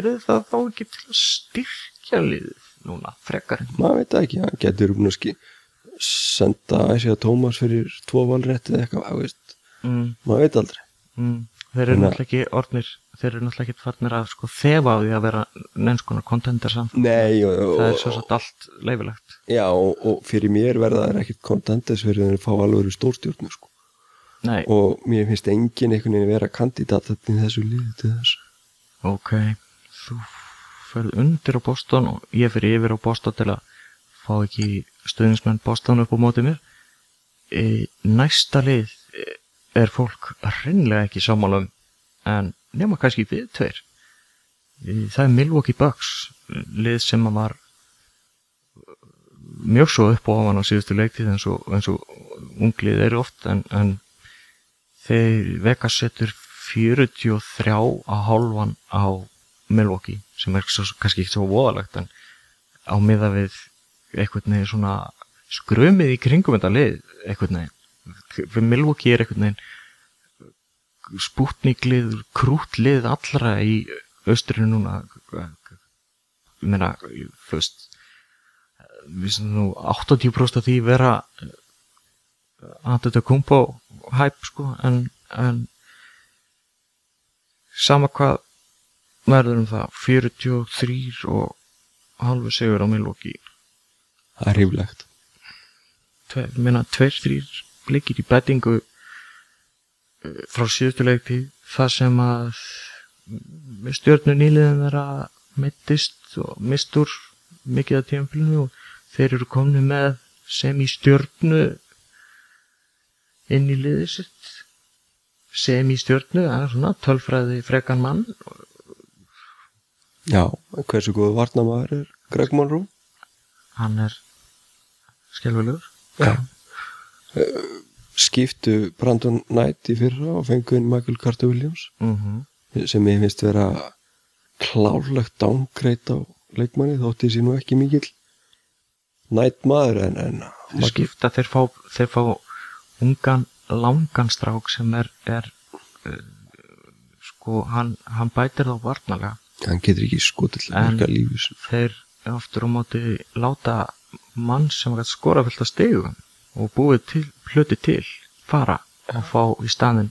eru það þá ekki til að styrkja liðið núna, frekar? Maður veit það ekki, hann gæti verið búin að ski senda Æsja Tómas fyrir tvo valrétti eða eitthvað, mm, maður veit aldrei. Mm, þeir eru að- náttúrulega ekki orðnir þeir eru náttúrulega ekki farnir að sko þefa á því að vera neinskonar kontender samt nei, og, og, það er svo satt allt leifilegt já, og, og fyrir mér verða það ekkit kontendis fyrir þeir fá alveg stórstjórnu sko. Nei, og mér finnst engin einhvern veginn vera kandidat í þessu liði til þess. Ok þú ferð undir á Boston og ég fyrir yfir á Boston til að fá ekki stöðningsmenn Boston upp á móti mér. E, næsta lið e, er fólk hreinlega ekki sammála um en nema kannski við tveir. Það er Milwaukee Bucks lið sem að var mjög svo upp og ofan á síðustu leiktið eins og, og unglið eru oft en, en þeir Vegas setur 43 á hálfan á Milwaukee sem er svo, kannski ekki svo voðalegt en á miða við einhvern veginn svona skrumið í kringum þetta lið einhvern veginn fyrir Milwaukee er einhvern veginn spútniklið, krútlið allra í austrinu núna. Ég meina, veist við sem nú 80% af því vera að þetta kumpa hæp sko en, en sama hvað verður um það 43 og halvu sigur á Milwaukee. Það er ríflegt tveir, meina, tveir, þrýr leikir í bettingu eh, frá síðustu leikti það sem að stjórnu nýliðin þeirra mittist og mistur mikið af tímafélinu og þeir eru komni með sem í stjórnu inn í liðið sitt. Sem í stjórnu, það er svona tölfræði frekan mann. Já, hversu góðu varnamaður er Greg Monroe? Hann er skelfilegur. Já. Skiptu Brandon Knight í fyrra og fengu inn Michael Carter Williams mm sem ég finnst vera klárlegt downgrade á leikmanni þótti sér nú ekki mikill Knight maður en, en þeir skipta, þeir fá, þeir fá ungan langan strák sem er, er uh, sko, hann, hann bætir þá varnalega hann getur ekki skotið til að En- þeir aftur á móti láta mann sem skora fullt af stegum og búið til, hluti til fara og fá í staðinn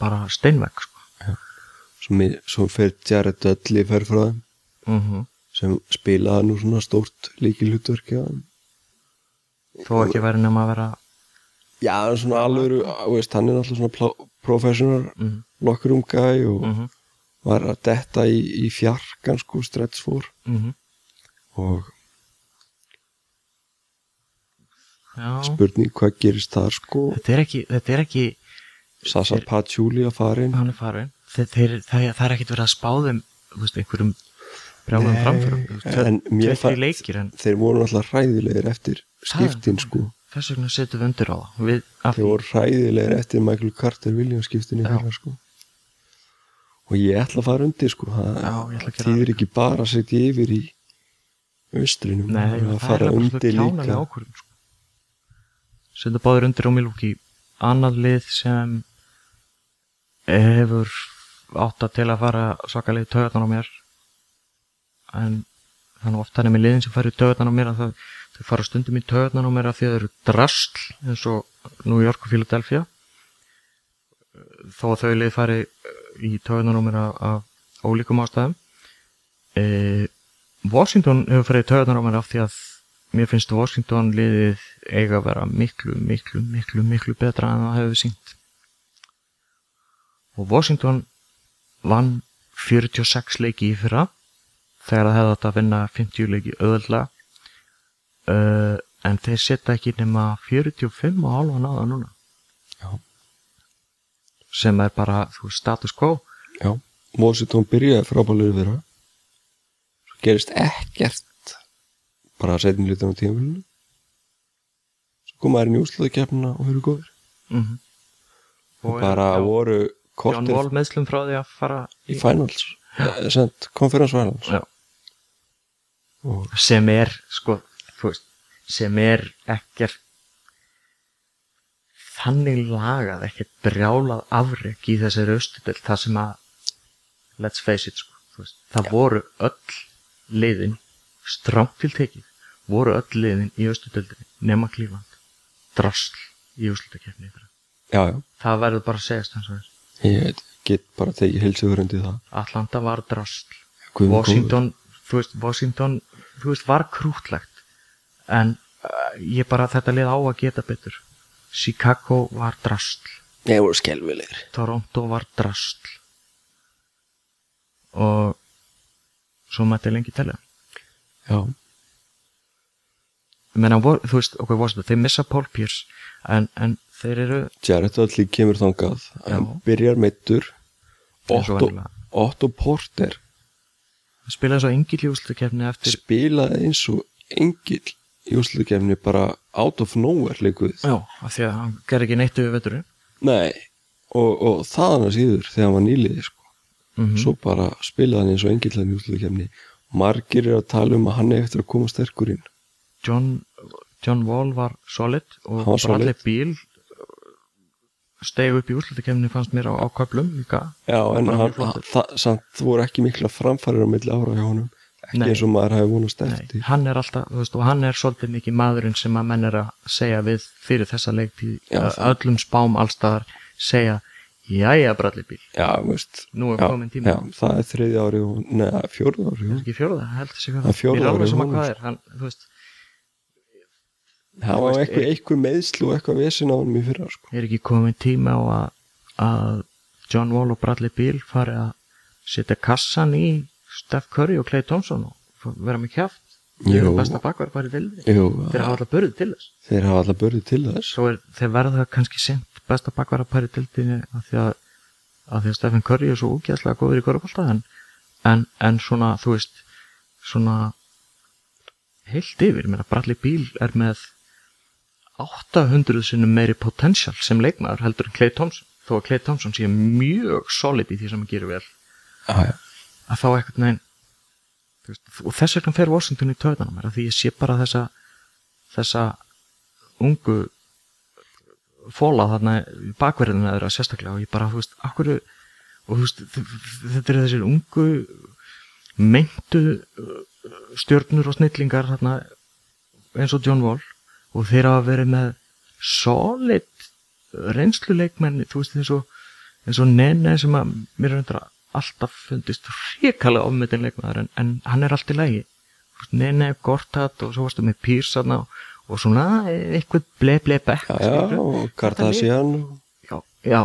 bara steinvegg sko. svo, mi- svo fer Jared Dudley fer frá þeim mm sem spilaði nú svona stórt líkilhutverk hjá þeim. Þó ekki verið nema að vera já, svona alvöru veist, hann er náttúrulega svona professional mm locker room guy og -hmm. var að detta í, í fjarkan sko stretch for Mm og Já, spurning hvað gerist þar sko? Þetta er ekki, þetta er ekki Sasa Paciuli að fara inn hann er farin þeir, þeir, það, það er ekkit verið að spáðum veist, einhverjum brjáðum framförum. En mér tveir fann- leikir en þeir voru náttúrulega hræðilegir eftir skiptin Það- sko. þess vegna setjum við undir á það. Við, þeir voru hræðilegir eftir Michael Carter Williams skiptin í fyrra sko. Og ég ætla að fara undir sko. Það þýðir ekki bara að setja yfir í austrinum. Nei, að er fara undir líka setja báður undir á Milwaukee. Annað lið sem hefur átt að til að fara svakalið töðan á mér en þannig oft þannig með liðin sem færi töðan á mér að það, þau fara stundum í töðan á mér að því að þau eru drasl eins og New York og Philadelphia. Þó að þau lið fari í töðan á mér af, ólíkum ástæðum. E, Washington hefur farið töðan á mér af því að mér finnst Washington liðið eiga að vera miklu, miklu, miklu, miklu betra en það hefur sínt og Washington vann 46 leiki í fyrra þegar það hefði átt að vinna 50 leiki auðvöldlega uh, en þeir setja ekki nema 45 og halva náða núna. Já. sem er bara þú veist, status quo. Já, Washington byrjaði frábælega fyrir Svo gerist ekkert bara að setja hlutan á tímafélinu Svo kom maður inn í úsluðakefnina og fyrir góður mm og bara já, voru kortir Wall meðslum frá því að fara í finals. Eh, sent, conference finals. Já. og sem er sko, veist, sem er ekkert þannig lagað ekkert brjálað afrek í þessari austudild það sem að let's face it sko, það voru öll liðin strámt til tekið voru öll liðin í austudildinni nema Klífland drasl í úslutakefni það verður bara að segjast eins og þess ég get bara tekið heilsugurundi það. Atlanta var drasl. Washington, þú veist, Washington þú veist, var krútlegt. En uh, ég bara þetta lið á að geta betur. Chicago var drasl. Nei, voru skelvilegir Toronto var drasl. Og svo mætti lengi telja. Já, ég meina, þú veist, okkur Washington þeir missa Paul Pierce en, en þeir eru Jared Dudley kemur þangað hann byrjar meittur eins og Otto. Otto Porter. Spilaði svo engil í úslutakefni eftir spilaði eins og engil í úsluðakefni bara out of nowhere leikuð. Já, af því að hann gerði ekki neitt yfir veturinn. Nei, og, og það hann að síður þegar hann var nýliði sko. mm svo bara spilaði hann eins og engill hann í úsluðakefni margir er að tala um að hann er eftir að koma sterkur inn John, John Wall var solid og var solid. Beal steg upp í úrslutakefni fannst mér á, á köplum líka. Já, en það, samt voru ekki mikla framfærir á milli ára hjá honum. Ekki Nei. eins og maður hefði vonast Nei, eftir. hann er alltaf, þú veist, og hann er svolítið mikið maðurinn sem að menn er að segja við fyrir þessa leiktíð, Já, að það- öllum spám allstaðar segja, jæja Bradley Beal Já, veist nú er já, komin tími. já, það er þriði ári og, neða, fjórði ári og, ekki þessi Það er fjórða mér er alveg sama honum, hvað er. Hann, þú veist, það var eitthvað, eitthvað meðslu og eitthvað vesin á honum í fyrra sko. er ekki komin tími á að, að John Wall og Bradley Beal fari að setja kassan í Steph Curry og Clay Thompson og vera með kjáft þeir eru besta bakvar bara í vildi þeir hafa alltaf börðið til þess. Þeir hafa alltaf börðið til þess. Er þeir verða kannski sent besta dildinni af því að, að því að Stephen Curry er svo úgæðslega góður í korfbólta en, en, en svona þú veist svona heilt yfir, ég meina Bradley Beal er með 800 sinnum meiri potential sem leikmaður heldur en Clay Thompson. Þó að Clay Thompson sé mjög solid í því sem hann gerir vel. Já, já, að þá eitthvað veist, og þess vegna fer Washington í töðanum því ég sé bara þessa þessa ungu fóla þarna bakverðinu eða sérstaklega og ég bara, þú veist, akkur og þú veist, þetta eru þessir ungu meintu uh, stjörnur og snillingar þarna eins og John Wall og þeir hafa verið með solid reynsluleikmenn þú veist eins og, eins og Nene sem að mér er alltaf fundist hrikalega ofmyndin leikmaður en, en hann er allt í veist, Nene, Gortat og svo varstu með Pírs þarna og, og svona eitthvað ble ble bekk og Kardashian. Og... já, já,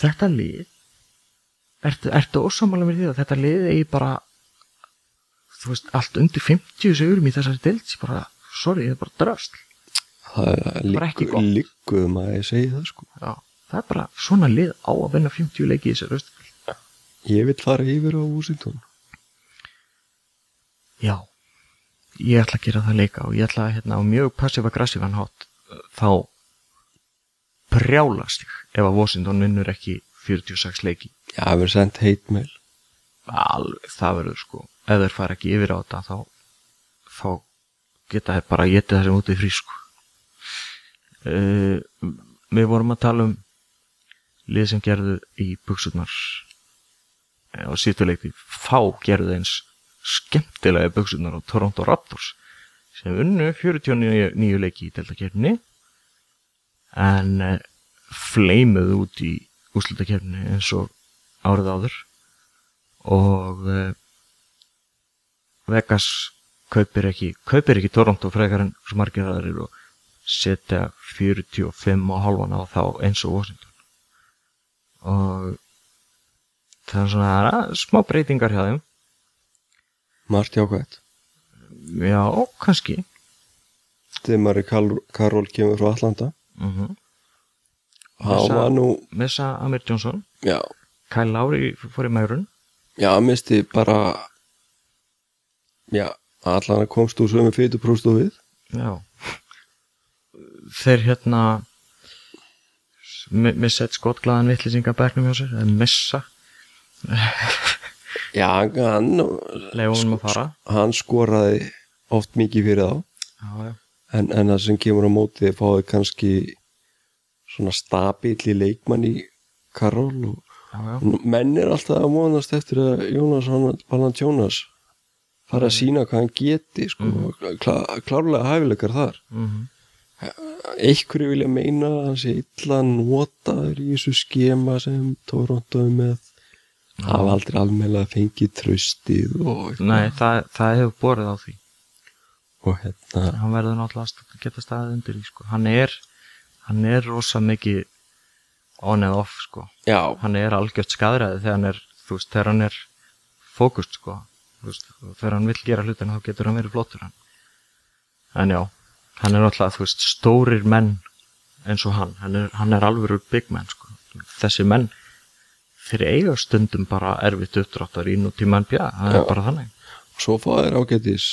þetta lið ertu, ertu ósámála með því að þetta lið eigi bara þú veist, allt undir 50 sigurum í þessari deild? Ég bara, sorry, það er bara dröst það ligguðum að ég segi það sko. Já, það er bara svona lið á að vinna 50 leiki í þessari röst ég vil fara yfir á Washington. Já, ég ætla að gera það leika og ég ætla að hérna á mjög passiv-aggressívan hátt uh, þá brjálast ég ef að Washington vinnur ekki 46 leiki. Já, það verður sendt heitmail alveg, það verður sko. Ef þeir fara ekki yfir á þetta þá þá geta þeir bara getið þessum út í frí sko uh, við vorum að tala um lið sem gerðu í buksurnar á síðustu leikti þá gerðu eins skemmtilega buksurnar á Toronto Raptors sem unnu 49 leiki í deltakefni en uh, fleimuðu út í úslutakefni eins og árið áður. Og uh, Vegas kaupir ekki, kaupir ekki Toronto frekar en svo margir aðrir og setja 45 og halvan á þá eins og Washington. Og það er svona er smá breytingar hjá þeim. Margt jákvæmt já, kannski. Þegar maður er Karol kemur frá Atlanta. Mm hann Missa- var nú Messa Amir Johnson, já, Kyle Lowry fór í megrun já, misti bara já, allan að komst úr sömu og við. Já þeir hérna mi- missa eitt skotglaðan vittlisinga bæknum hjá sér, eða missa. Já, hann leifa honum að fara. hann skoraði oft mikið fyrir þá. Já, já, en, en það sem kemur á móti fáið kannski svona stabíl í leikmann í Karol og já, menn er alltaf að vonast eftir að Jónas Valland Jónas fara að sína hvað hann geti sko, mm. klá, klárlega hæfileikar þar. Mm einhverju vilja meina að hann sé illa notaður í þessu skema sem Toronto er með hafa aldrei almennilega fengið tröstið og, Nei, það, það hefur borið á því og hérna hann verður náttúrulega að geta staðið undir sko. hann er hann er rosa mikið on and off sko. hann er algjört skadræði þegar hann er veist, þegar hann er fókust sko. Þegar hann vill gera hlutin þá getur hann verið flottur hann. en já, hann er náttúrulega þú veist, stórir menn eins og hann, hann er, hann er alveg big man sko. þessi menn þeir eiga stundum bara erfitt uppdráttar í nútíma NBA, það Já. er bara þannig svo fáið ágætis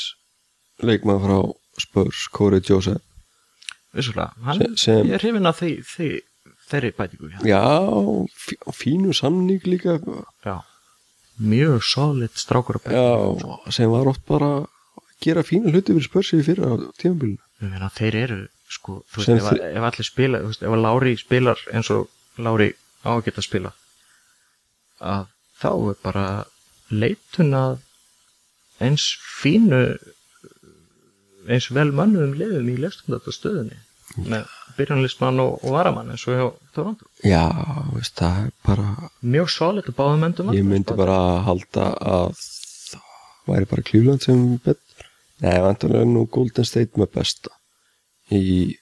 leikmann frá Spurs, Corey Joseph vissulega, hann, Sem- sem- er hrifin af því, því þeirri bætingu hérna. já, fí- fínu samning líka Já. Mjög solid strákur að já, sem var oft bara að gera fínu hluti fyrir Spurs í fyrra á tímabilinu. Ég meina, þeir eru, sko, þú veist, ef, þi... ef allir spila, veist, ef að Lári spilar eins og Lári á að geta spila að þá er bara leitun að eins fínu eins vel mönnuðum liðum í lefstundata stöðunni með byrjanlistmann og, og varamann eins og hjá Toronto. já, veist, það er bara Mjög solid að báðum endum ég myndi bara að halda að það væri bara Cleveland sem bet nei, vantarlega nú Golden State með besta í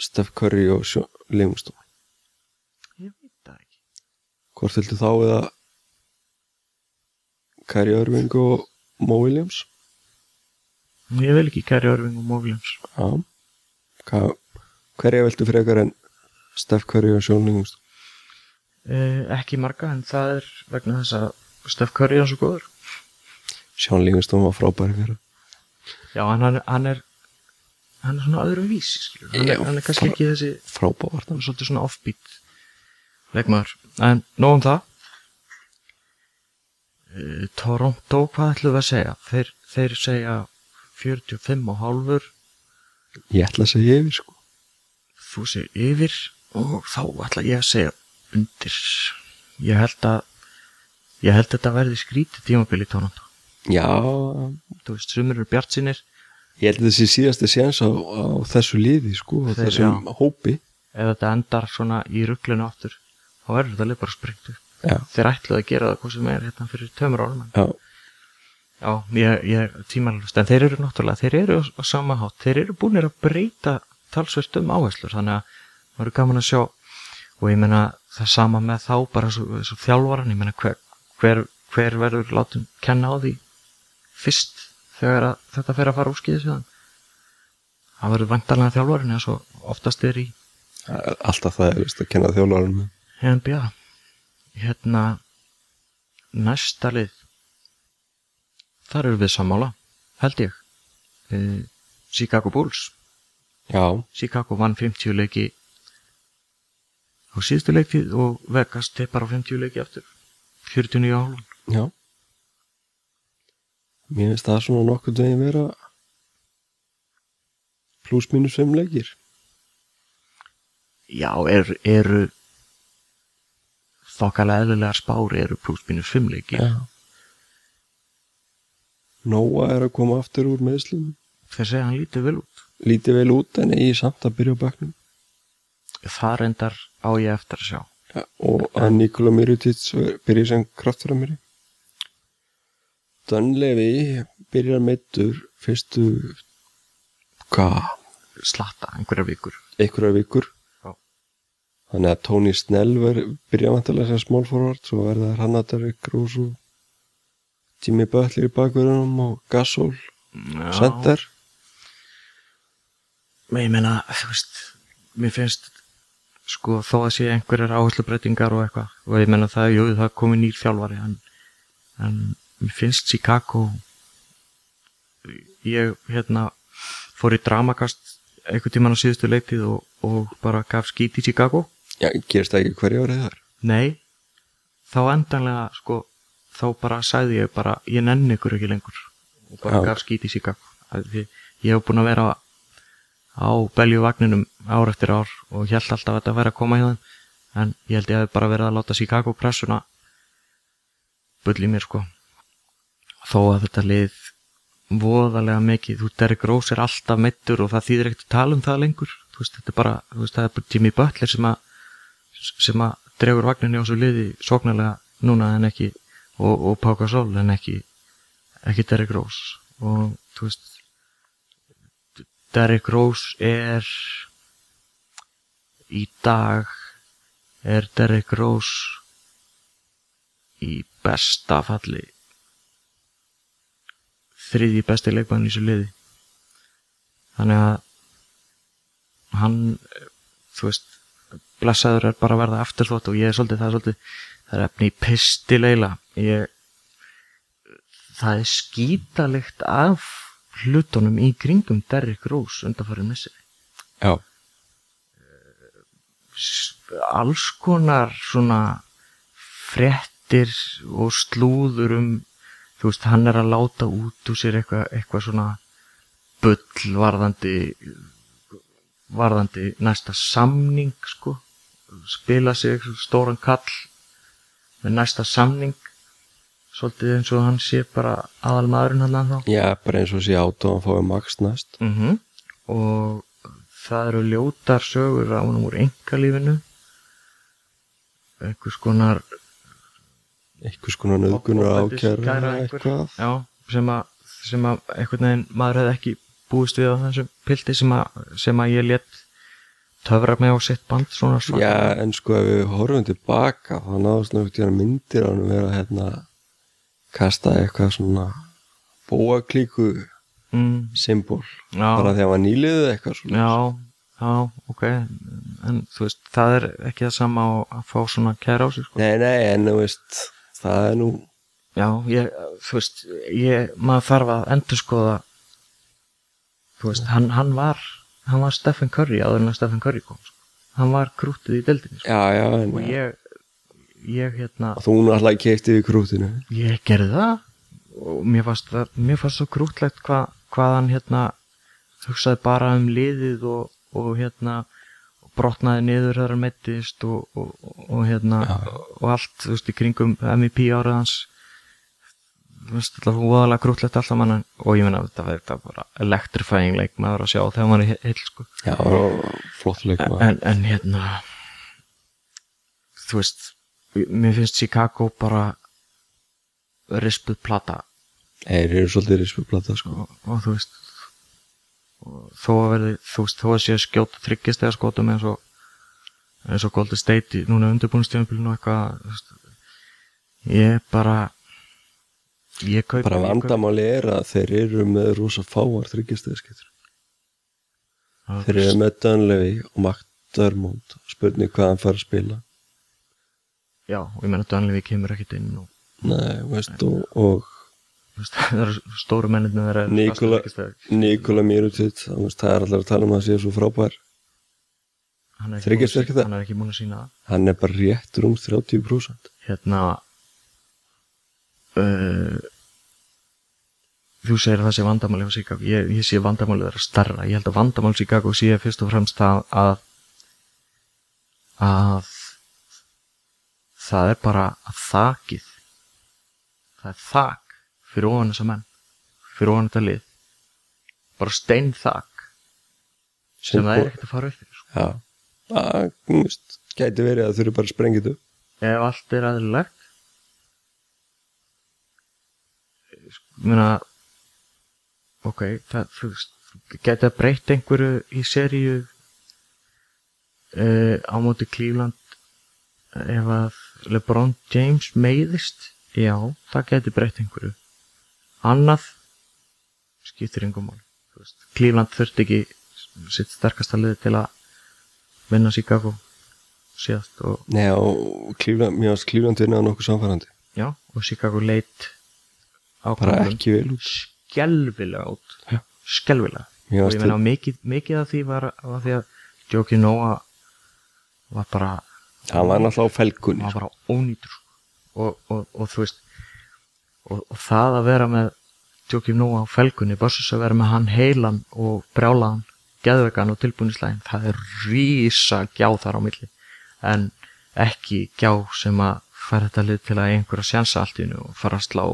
Steph Curry og Livingston Ég veit það ekki. hvort viltu þá eða Kyrie Irving og Mo Williams Ég vil ekki kæri Örving og Móvljums. já Hva, hverja viltu frekar en Steph Curry og Sean Livingston Eh, ekki marga en það er vegna þess að Steph Curry er svo góður. Sean Livingston var frábæri fyrir Já, en hann, er- hann er hann er svona skilur. hann, er, hann er kannski ekki þessi frábært hann. er svolítið svona offbeat leikmaður. En nóg um það. Uh, Toronto, hvað ætlum við að segja? Þeir, þeir segja 45 og hálfur. Ég ætla að segja yfir sko. Þú segir yfir og þá ætla ég að segja undir. Ég held að ég held að þetta verði skrítið tímabili Toronto já, þú veist, sumir eru bjart sinir ég held að þessi síðasti séns á, á þessu liði sko, á Þeir- þessum já. hópi. Ef þetta endar svona í rugglinu aftur þá verður leið bara springt upp. Já, þeir ætluðu að gera það hvað sem er hérna fyrir tömur árum já, Já, ég, ég tímalust, en þeir eru náttúrulega, þeir eru á, sama hátt, þeir eru búinir að breyta talsvert um áherslur, þannig að það eru gaman að sjá. Og ég meina það sama með þá bara svo, svo þjálfaran, ég meina hver, hver, hver verður látum kenna á því fyrst þegar að þetta fer að fara úrskiðið síðan. Það verður vantarlega þjálfarin eins og oftast er í alltaf það er veist, að kenna þjólarum NBA hérna næsta lið. Þar eru við sammála held ég. Eh, Chicago Bulls. Já, Chicago vann 50 leiki á síðustu leiktíð og Vegas teppar á 50 leiki aftur. 49 álun já mér finnst það svona nokkuð veginn vera pluss mínus 5 leikir. Já, er, eru þokkalega eðlilegar spári eru pluss mínus 5 leiki já. Nóa er að koma aftur úr meðslum þeir segja hann lítið vel út? Lítið vel út en eigi samt að byrja á baknum það reyndar á ég eftir að sjá. Ja, og að Nikola Mirotic byrja sem kraftframiri Dunlevi byrjar meittur fyrstu hvað, slatta einhverjar vikur. Einhverjar vikur. Já. þannig að Tony Snell ver, byrja vantilega sem small forward svo verða þær Hanna Derrick Rose og Jimmy Butler í bakverðunum og Gasol center. Ég meina, þú veist mér finnst sko þó að sé einhverjar áherslubreitingar og eitthvað og ég meina það, jú, það komi nýr þjálfari en, en mér finnst Chicago ég hérna fór í dramakast einhvern tíman á síðustu leiktið og, og bara gaf skít í Chicago. Já, gerist það ekki hverju árið þar? Nei, þá endanlega sko, þá bara sagði ég bara, ég nenni ykkur ekki lengur og bara Já. gaf skít í Chicago. Því ég hef búin að vera á beljuvagninum ár eftir ár og held alltaf að þetta væri að koma hjá þeim. En ég held ég hef bara verið að láta Chicago pressuna bull í mér sko þó að þetta lið voðalega mikið, þú Derrick Rose er alltaf meittur og það þýðir ekkert að tala um það lengur. Þú veist, þetta er bara, veist, það er bara Jimmy Butler sem að sem að dregur vagninni á svo liði sóknarlega núna en ekki og, og Pau Gasol en ekki ekki Derrick Rose. Og þú veist Derrick Rose er í dag er Derrick Rose í besta falli þriði besti leikmann í þessu liði. Þannig að hann þú veist blessaður er bara að verða afturþótt og ég er svolítið það er svolítið það er efni í pisti leila. Ég það er skítalegt af hlutunum í kringum Derrick Rose undanfarið missi Já, alls konar svona frettir og slúður um þú veist, hann er að láta út úr sér eitthvað eitthva svona bull varðandi varðandi næsta samning sko. Spila sig stóran kall með næsta samning. Svolítið eins og hann sé bara aðal maðurinn hann þá já, bara eins og sé át og hann fái max næst. Mm og það eru ljótar sögur á hann úr engalífinu einhvers konar einhvers konar nöðgunar ákjæra eitthvað. já, sem að, sem að einhvern veginn maður hefði ekki búist við á þessum pilti sem að, sem að ég let töfra mig á sitt band svona svart Já, en sko ef við horfum tilbaka þá náðust náttúrulega myndir á hann vera hérna kasta eitthvað svona bóaklíku mm, symbol já, bara því að hann var nýliðið eitthvað svona. Já, já, ok. En þú veist, það er ekki það sama að fá svona kæra á sig sko. Nei, nei, en þú veist það er nú Já, ég, þú veist, ég, maður þarf að endur skoða, þú veist, hann, hann var, hann var Stephen Curry áður en að Stephen Curry kom, sko. Hann var krútið í deildinni, sko. Já, já, en Og ég, ég, hérna, þú náttúrulega keipti við krútinu ég gerði það og mér fannst það, mér fannst svo krútlegt hvað, hvað hann, hérna, hugsaði bara um liðið og, og hérna, brotnaði niður þegar hann meittist og, og, og, hérna, og allt, veist, í kringum þetta var voðalega grútlegt alltaf mann og ég meina, þetta var þetta bara electrifying leik maður að sjá þegar maður er heil sko. Já, og flott leikma en, en hérna þú veist mér finnst Chicago bara rispuð plata. Þeir eru svolítið rispuplata sko. Og, og þú veist og þó að verði, þú veist, þó að sé að skjóta þryggjast eða skotum eins og eins og Golden State núna undirbúinstjöfumbilinu og eitthvað ég bara ég kaupi Bara vandamáli er að þeir eru með rosa fáar þryggjastöðskettur Já, Þeir eru með Dunlevi og Matt Dermond spurning hvað hann fær að spila. Já, og ég meina Dönlefi kemur ekkit inn og Nei, veist, og, og eru stóru eru Nikola- Mirotic það er allir að tala um að það sé svo frábær Hann er ekki að er ekki múin að sína hann er bara rétt rúm 30% hérna uh, þú segir að það sé vandamáli á Chicago. Ég, ég sé vandamáli þeirra starra ég held að vandamáli Chicago sé fyrst og fremst það að að það er bara að þakið það er þak fyrir ofan þessa menn fyrir ofan þetta lið. Bara stein þak sem það er ekkert að fara upp fyrir sko. Það gæti verið að eru bara sprengið upp ef allt er aðlilegt meina ok, það, geta breytt einhverju í seríu uh, á móti Cleveland ef að LeBron James meiðist? Já, það geti breytt einhverju. Annað skiptir veist, Cleveland þurfti ekki sitt sterkasta liði til að vinna Chicago síðast og Nei, og Cleveland, mér varst Cleveland vinnaði nokkuð samfærandi já, og Chicago leit á bara ekki vel út. skelvilega út. Já. skelvilega Mér og varst ég meina mikið, mikið af því var, var því að Joki Noah var bara hann var náttúrulega á felgunni var bara ónýtur sko. og, og, og þú veist og, og það að vera með Joki Noah á felgunni versus að vera með hann heilan og brjálaðan geðvegan og tilbúnislegin það er rísa gjá þar á milli. En ekki gjá sem að fara þetta lið til að einhverja sjansa allt í hennu og fara að slá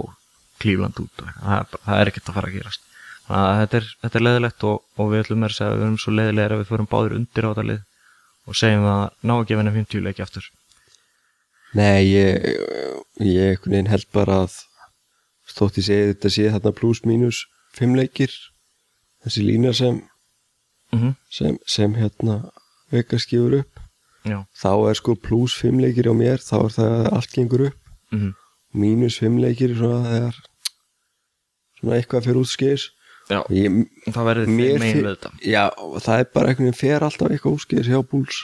Cleveland út og það það er ekkert að fara að gerast. Þannig að þetta er, þetta er leðilegt og, og við ætlum að segja að við erum svo leðilegir að við förum báður undir á þetta lið og segjum að ná að vinna 50 leiki aftur. Nei, ég, ég einhvern veginn held bara að stótt í segið þetta sé þarna pluss mínus fimm leikir þessi lína sem, mm sem, sem hérna Vegas gefur upp. Já. Þá er sko pluss fimm leikir á mér þá er það að allt gengur upp. Mm mínus fimm leikir er svona þegar svona eitthvað fyrir út skeiðis Já, ég, það verður þeim megin við þetta já, það er bara einhvern veginn fer alltaf eitthvað útskeiðis hjá búls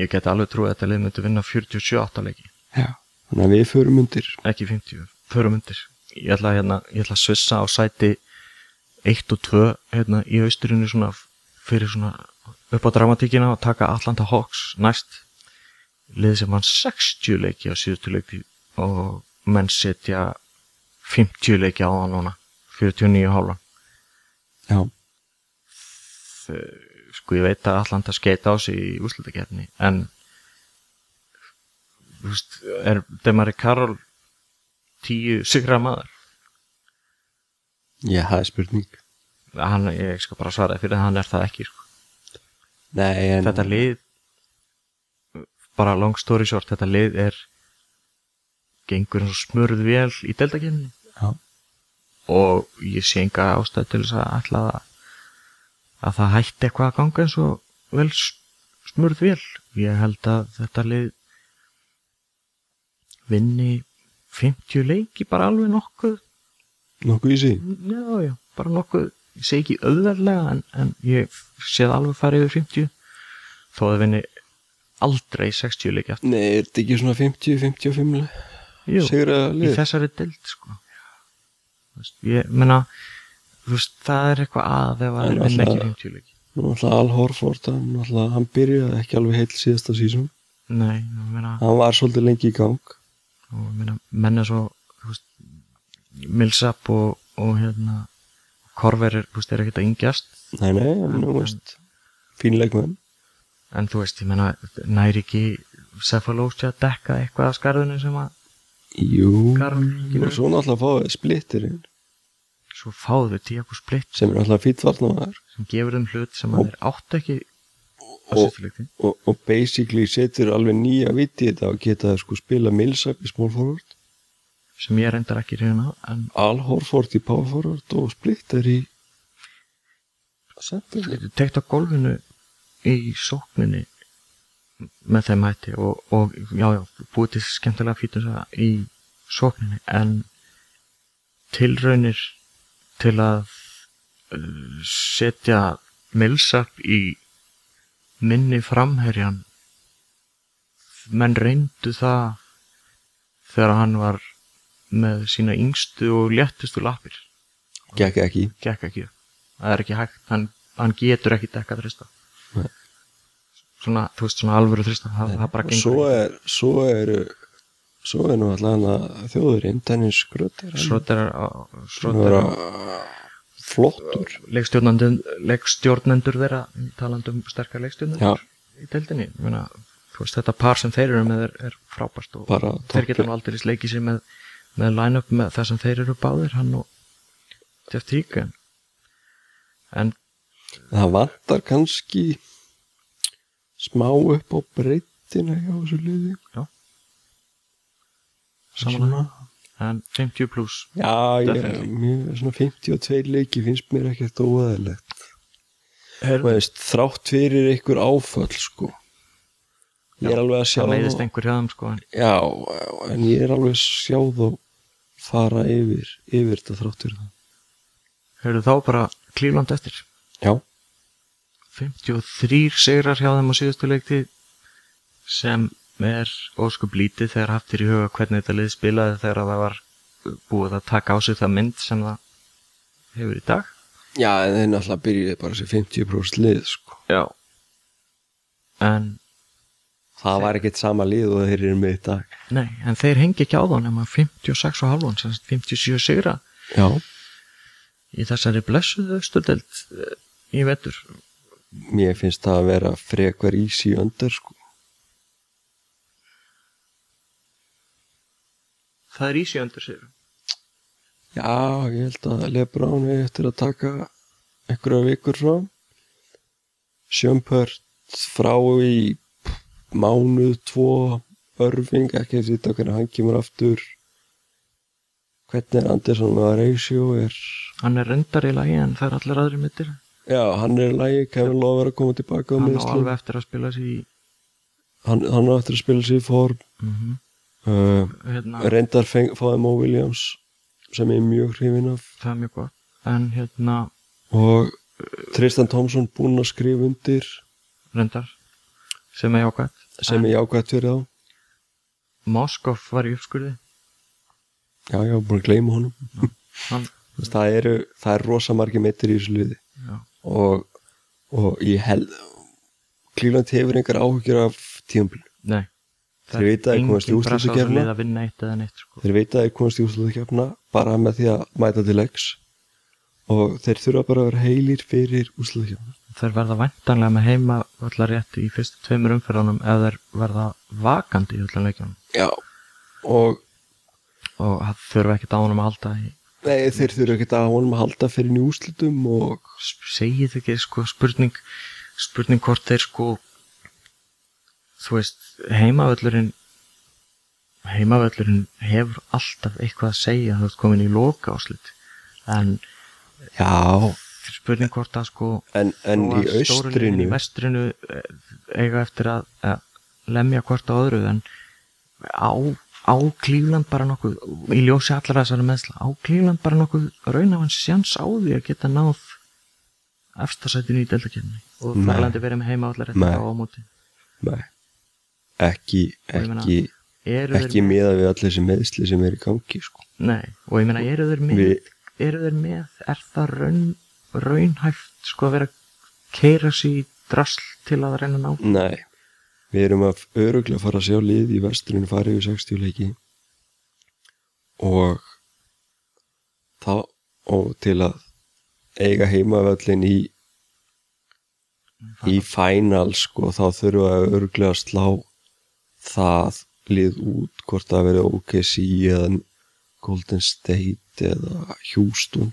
Ég get alveg trúið að þetta lið myndi vinna 47 leiki. Já. þannig að við förum undir. Ekki 50, förum undir. Ég ætla, að, hérna, ég ætla að svissa á sæti 1 og 2 hérna, í austurinu svona fyrir svona upp á dramatíkina og taka Atlanta Hawks næst. Lið sem vann 60 leiki á síðustu leiki og menn setja 50 leiki á það núna 49 hálfa já, sko ég veit að Atlanta skeita á sig í úrslutakefni en þú veist, er Demari Karol tíu sigra maður? Já, það er spurning hann, ég skal bara svara fyrir það, hann er það ekki sko. nei, en þetta lið bara long story short, þetta lið er gengur eins og smurð vel í deltakefni já, og ég sé enga ástæð til þess að ætla að, að það hætti eitthvað að ganga eins og vel smurð vel ég held að þetta lið vinni 50 leiki bara alveg nokkuð nokkuð í sig? Já, já, bara nokkuð ég segi ekki auðverlega en, en ég sé það alveg fara yfir 50 þó að vinni aldrei 60 leiki aftur nei, er þetta ekki svona 50-55 Jú, sigra í lið þessari dild sko. Veist, ég menna veist, það er eitthvað að ef að vinna ekki alltaf- 50 leiki Nú alltaf Al Horford, hann, hann byrjaði ekki alveg heil síðasta sísum. nei, ég meina, Hann var svolítið lengi í gang. og, ég meina menn er svo Millsap og, og hérna Korver er, þú veist, er ekkert að yngjast. Nei, nei, en nú veist, fínleikmenn. en þú veist, ég meina, næri ekki Cephalossi að dekka eitthvað að skarðinu sem að Jú, Karl, og svo náttúrulega fáið splitterinn, svo fáðu Tiago Splitt sem er náttúrulega fýtt varnamaður. sem gefur þeim hlut sem að þeir átt ekki Og- Og, og basically setur alveg nýja viti þetta og geta sko spila Millsap í forward, sem ég reyndar ekki reyna en Al Horford í power forward og splitter í center. tekt á gólfinu í sókninni með þeim hætti og, og já, já, búið til skemmtilega fítum í sókninni en tilraunir til að uh, setja Millsap í minni framherjan menn reyndu það þegar hann var með sína yngstu og léttustu lappir. Gekk ekki. gekk ekki. Það er ekki hægt, hann, hann getur ekki dekkað þrista Nei. svona, þú veist, svona alvöru þrista það, það bara gengur svo er, svo er, svo er nú alltaf þjóðurinn, Dennis er Schroeder vera flottur. Leikstjórnendur, leikstjórnendur þeirra talandi um sterkar leikstjórnendur í deildinni. Þú veist, þetta par sem þeir eru með er, er frábært og Bara þeir geta nú aldrei leikið sér með, með line-up með það sem þeir eru báðir hann og Jeff Teagan en það vantar kannski smá upp á breyttina hjá þessu liði. Samanlega. En 50 pluss Já, ég, Definitely. mér, svona 52 leiki finnst mér ekkert óæðilegt það veist, þrátt fyrir einhver áföll sko. Ég er alveg að sjá meiðist einhver hjá þeim sko en já, en ég er alveg að sjá þá fara yfir yfir þetta þrátt fyrir það. Hefur þá bara Cleveland eftir. Já, 53 sigrar hjá þeim á síðustu leikti sem er óskup lítið þegar haftir í huga hvernig þetta lið spilaði þegar það var búið að taka á sig það mynd sem það hefur í dag. Já en þeir náttúrulega byrjuði bara þessi 50% lið sko. Já. En, það var ekkert sama lið og þeir eru með í dag. Nei, en þeir hengi ekki á þá nema 56 og sagt 57 sigra já, í þessari blessuðu stundeld í vetur. Mér finnst það að vera frekar easy under sko. Það er ísi öndur sigur Já, ég held að Lebrón er eftir að taka einhverja vikur frá Sjömpört frá í mánuð, tvo örfing, ekki að sýta hvernig hann kemur aftur. Hvernig er Andersson með að ratio? Er Hann er reyndar í lagi en það er allir aðri mittir já, hann er í lagi, Kevin Love er að koma tilbaka Hann á alveg eftir að spila sér í hann, hann á eftir að spila sér í form. Mm uh, hérna, reyndar feng, fáði Mo Williams sem er mjög hrifin af. Það er mjög gott. En hérna, og Tristan Thompson búinn að skrifa undir. Reyndar. Sem er jákvæmt sem er jákvæmt fyrir þá. Moskov var í uppskurði. Já, já, búin að gleyma honum. Hann, það eru, það er rosa margir meittir í þessu liði. Og, og ég held Klíland hefur einhver áhugjur af tíumbil nei. Þeir vita að þeir komast í neitt sko. þeir veit að þeir komast í úrslutakefna bara með því að mæta til leiks og þeir þurfa bara að vera heilir fyrir úrslutakefna Þeir verða væntanlega með heima allar rétt í fyrstu tveimur umferðunum ef þeir verða vakandi í leikjunum. Já, og og það þurfa ekki dánum að halda í nei, þeir þurfa ekki að honum að halda fyrir í úrslutum og segið ekki sko spurning spurning hvort þeir sko þú veist heimavöllurinn heimavöllurinn hefur alltaf eitthvað að segja þú veist komin í loka áslut en já, spurning hvort að sko en, en í að í austrinu vestrinu eh, eiga eftir að, að lemja hvort á öðru en á, á Klífland bara nokkuð í ljósi allar þessari meðsla á Klífland bara nokkuð raunafan sjans á því að geta náð efstasætinu í deltakefni og. Þærlandi verið með heima allar eftir á ámóti nei, ekki ekki, eru ekki miða við allir þessi meðsli sem er í gangi sko. nei, og ég meina eru þeir með Við- eru þeir með er það raun, raunhæft sko að vera að keira sér í drasl til að reyna að ná? Nei, við erum að öruglega fara að sjá lið í vesturinn fara yfir 60 leiki. Og þá og til að eiga heimavöllin í í final sko þá þurfum við að öruglega að slá það lið út hvort það verið OKC eða Golden State eða Houston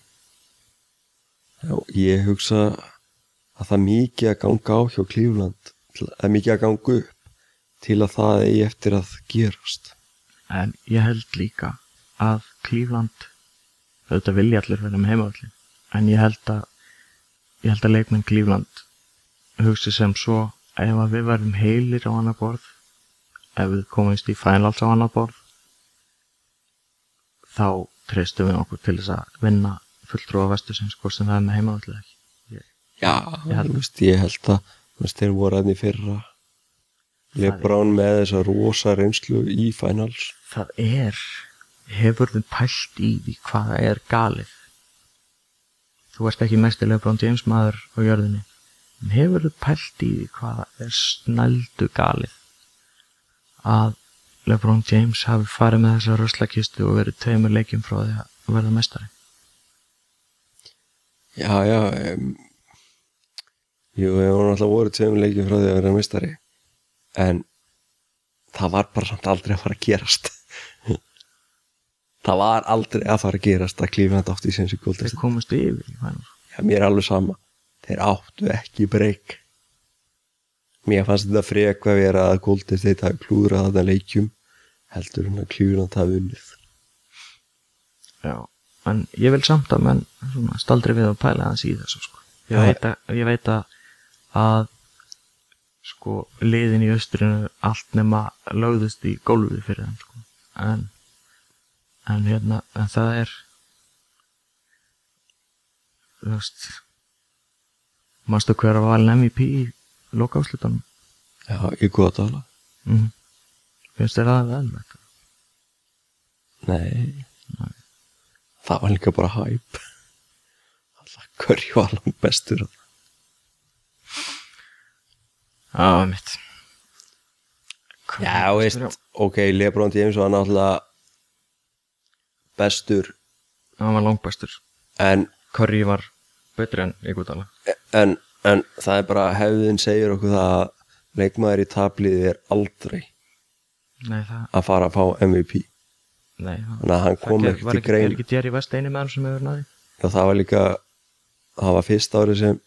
Já, ég hugsa að það er mikið að ganga á hjá til- að mikið að ganga upp til að það eigi eftir að gerast. En ég held líka að Cleveland auðvitað vilja allir vera með heimavöllin en ég held að ég held að leikmenn Cleveland hugsi sem svo ef að við verðum heilir á annar borð ef við komumst í finals á annar borð þá treystum við okkur til þess að vinna fulltrúa vestusins hvort sem það er með heimavöllin eða ekki. Já, Ég held- veist, ég held að veist, þeir voru aðni fyrra. Það Lebron með þessa rosa reynslu í finals. Það er hefur þið pælt í því hvað það er galið? Þú ert ekki mest LeBron James maður á jörðinni. En hefur þið pælt í því hvað það er snældu galið? Að LeBron James hafi farið með þessa röslakistu og verið tveimur leikjum frá því að verða mestari Já, já um, Jú, við vorum alltaf voru tveim leikjum frá því að vera mistari en það var bara samt aldrei að fara að gerast. Það var aldrei að fara að gerast að Cleveland átti í sensi þeir góldast komast yfir. Já, mér er alveg sama. Þeir áttu ekki breyk mér fannst þetta frek að vera að góldast þetta hafi klúðrað þarna leikjum heldur en að Cleveland hafi unnið. Já, en ég vil samt að menn staldri við að pæla hans í þessu sko. ég, veit að, ég veit að að sko liðin í austrinu allt nema lögðust í gólfið fyrir þeim sko. en en hérna, en það er þú veist mástu hver að valin MVP í lokaáslutunum Já, ég er góð að tala mm. finnst þér með þetta? Nei Það var líka bara hæp Alltaf hverju var langt bestur Já, mitt Já, veist, ok, Lebron James var náttúrulega bestur. Hann var langbæstur en, Curry var betri en Iguodala. En, en það er bara hefðin segir okkur það að leikmaður í tabliði er aldrei Nei, það, að fara að fá MVP nei það, þannig að hann kom það ekki var til ekki, grein. er ekki Jerry West eini með hann sem hefur náði og það var líka það var fyrst árið sem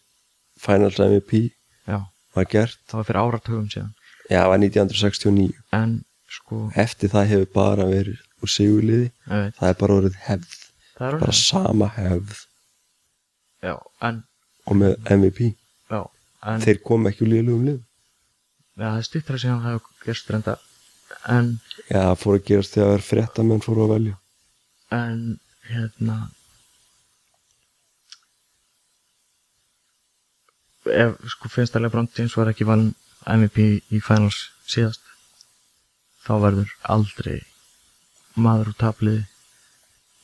Finals MVP Já, var gert. Það var fyrir áratugum síðan. Já, það var 1969 En sko, eftir það hefur bara verið úr sigurliði, það er bara orðið hefð. Það bara orðið sama hefð. Já, en, og með MVP já, en þeir kom ekki úr liðlugum lið Já, það er stýttra síðan það hefur gerst reynda En, já, það fór að gerast þegar fréttamenn fóru að velja. en, hérna Ef, sko, finnst að Lebron James var ekki valin MVP í finals síðast þá verður aldrei maður úr tapliði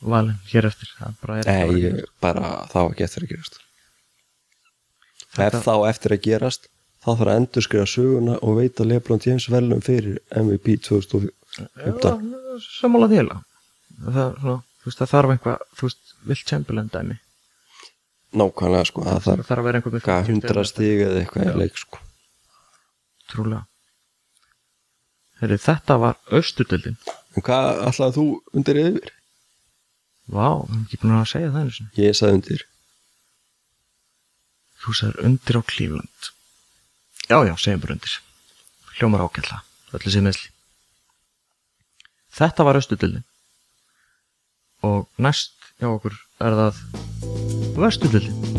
valin hér eftir. Það bara er Nei, bara var ekki eftir að gerast. Ef þá eftir að gerast þá þarf að endur skrifa söguna og veita Lebron James velum fyrir MVP 2015 Já, sammála því eiginlega. það, þarf einhvað þú veist, vilt Chamberlain dæmi? Nákvæmlega sko, það það þarf að vera einhver 50 100 stig eða eitthvað í leik sko. Trúlega. Heri, þetta var austurdöldin En hvað ætlaði þú undir yfir? vá, við erum ekki búin að segja það einu sinni. Ég sagði undir. Þú sagðir undir á Cleveland já, já, segjum bara undir. Hljómar ágætla, öllu sér meðsli þetta var austurdöldin og næst hjá okkur er það vesturdöldin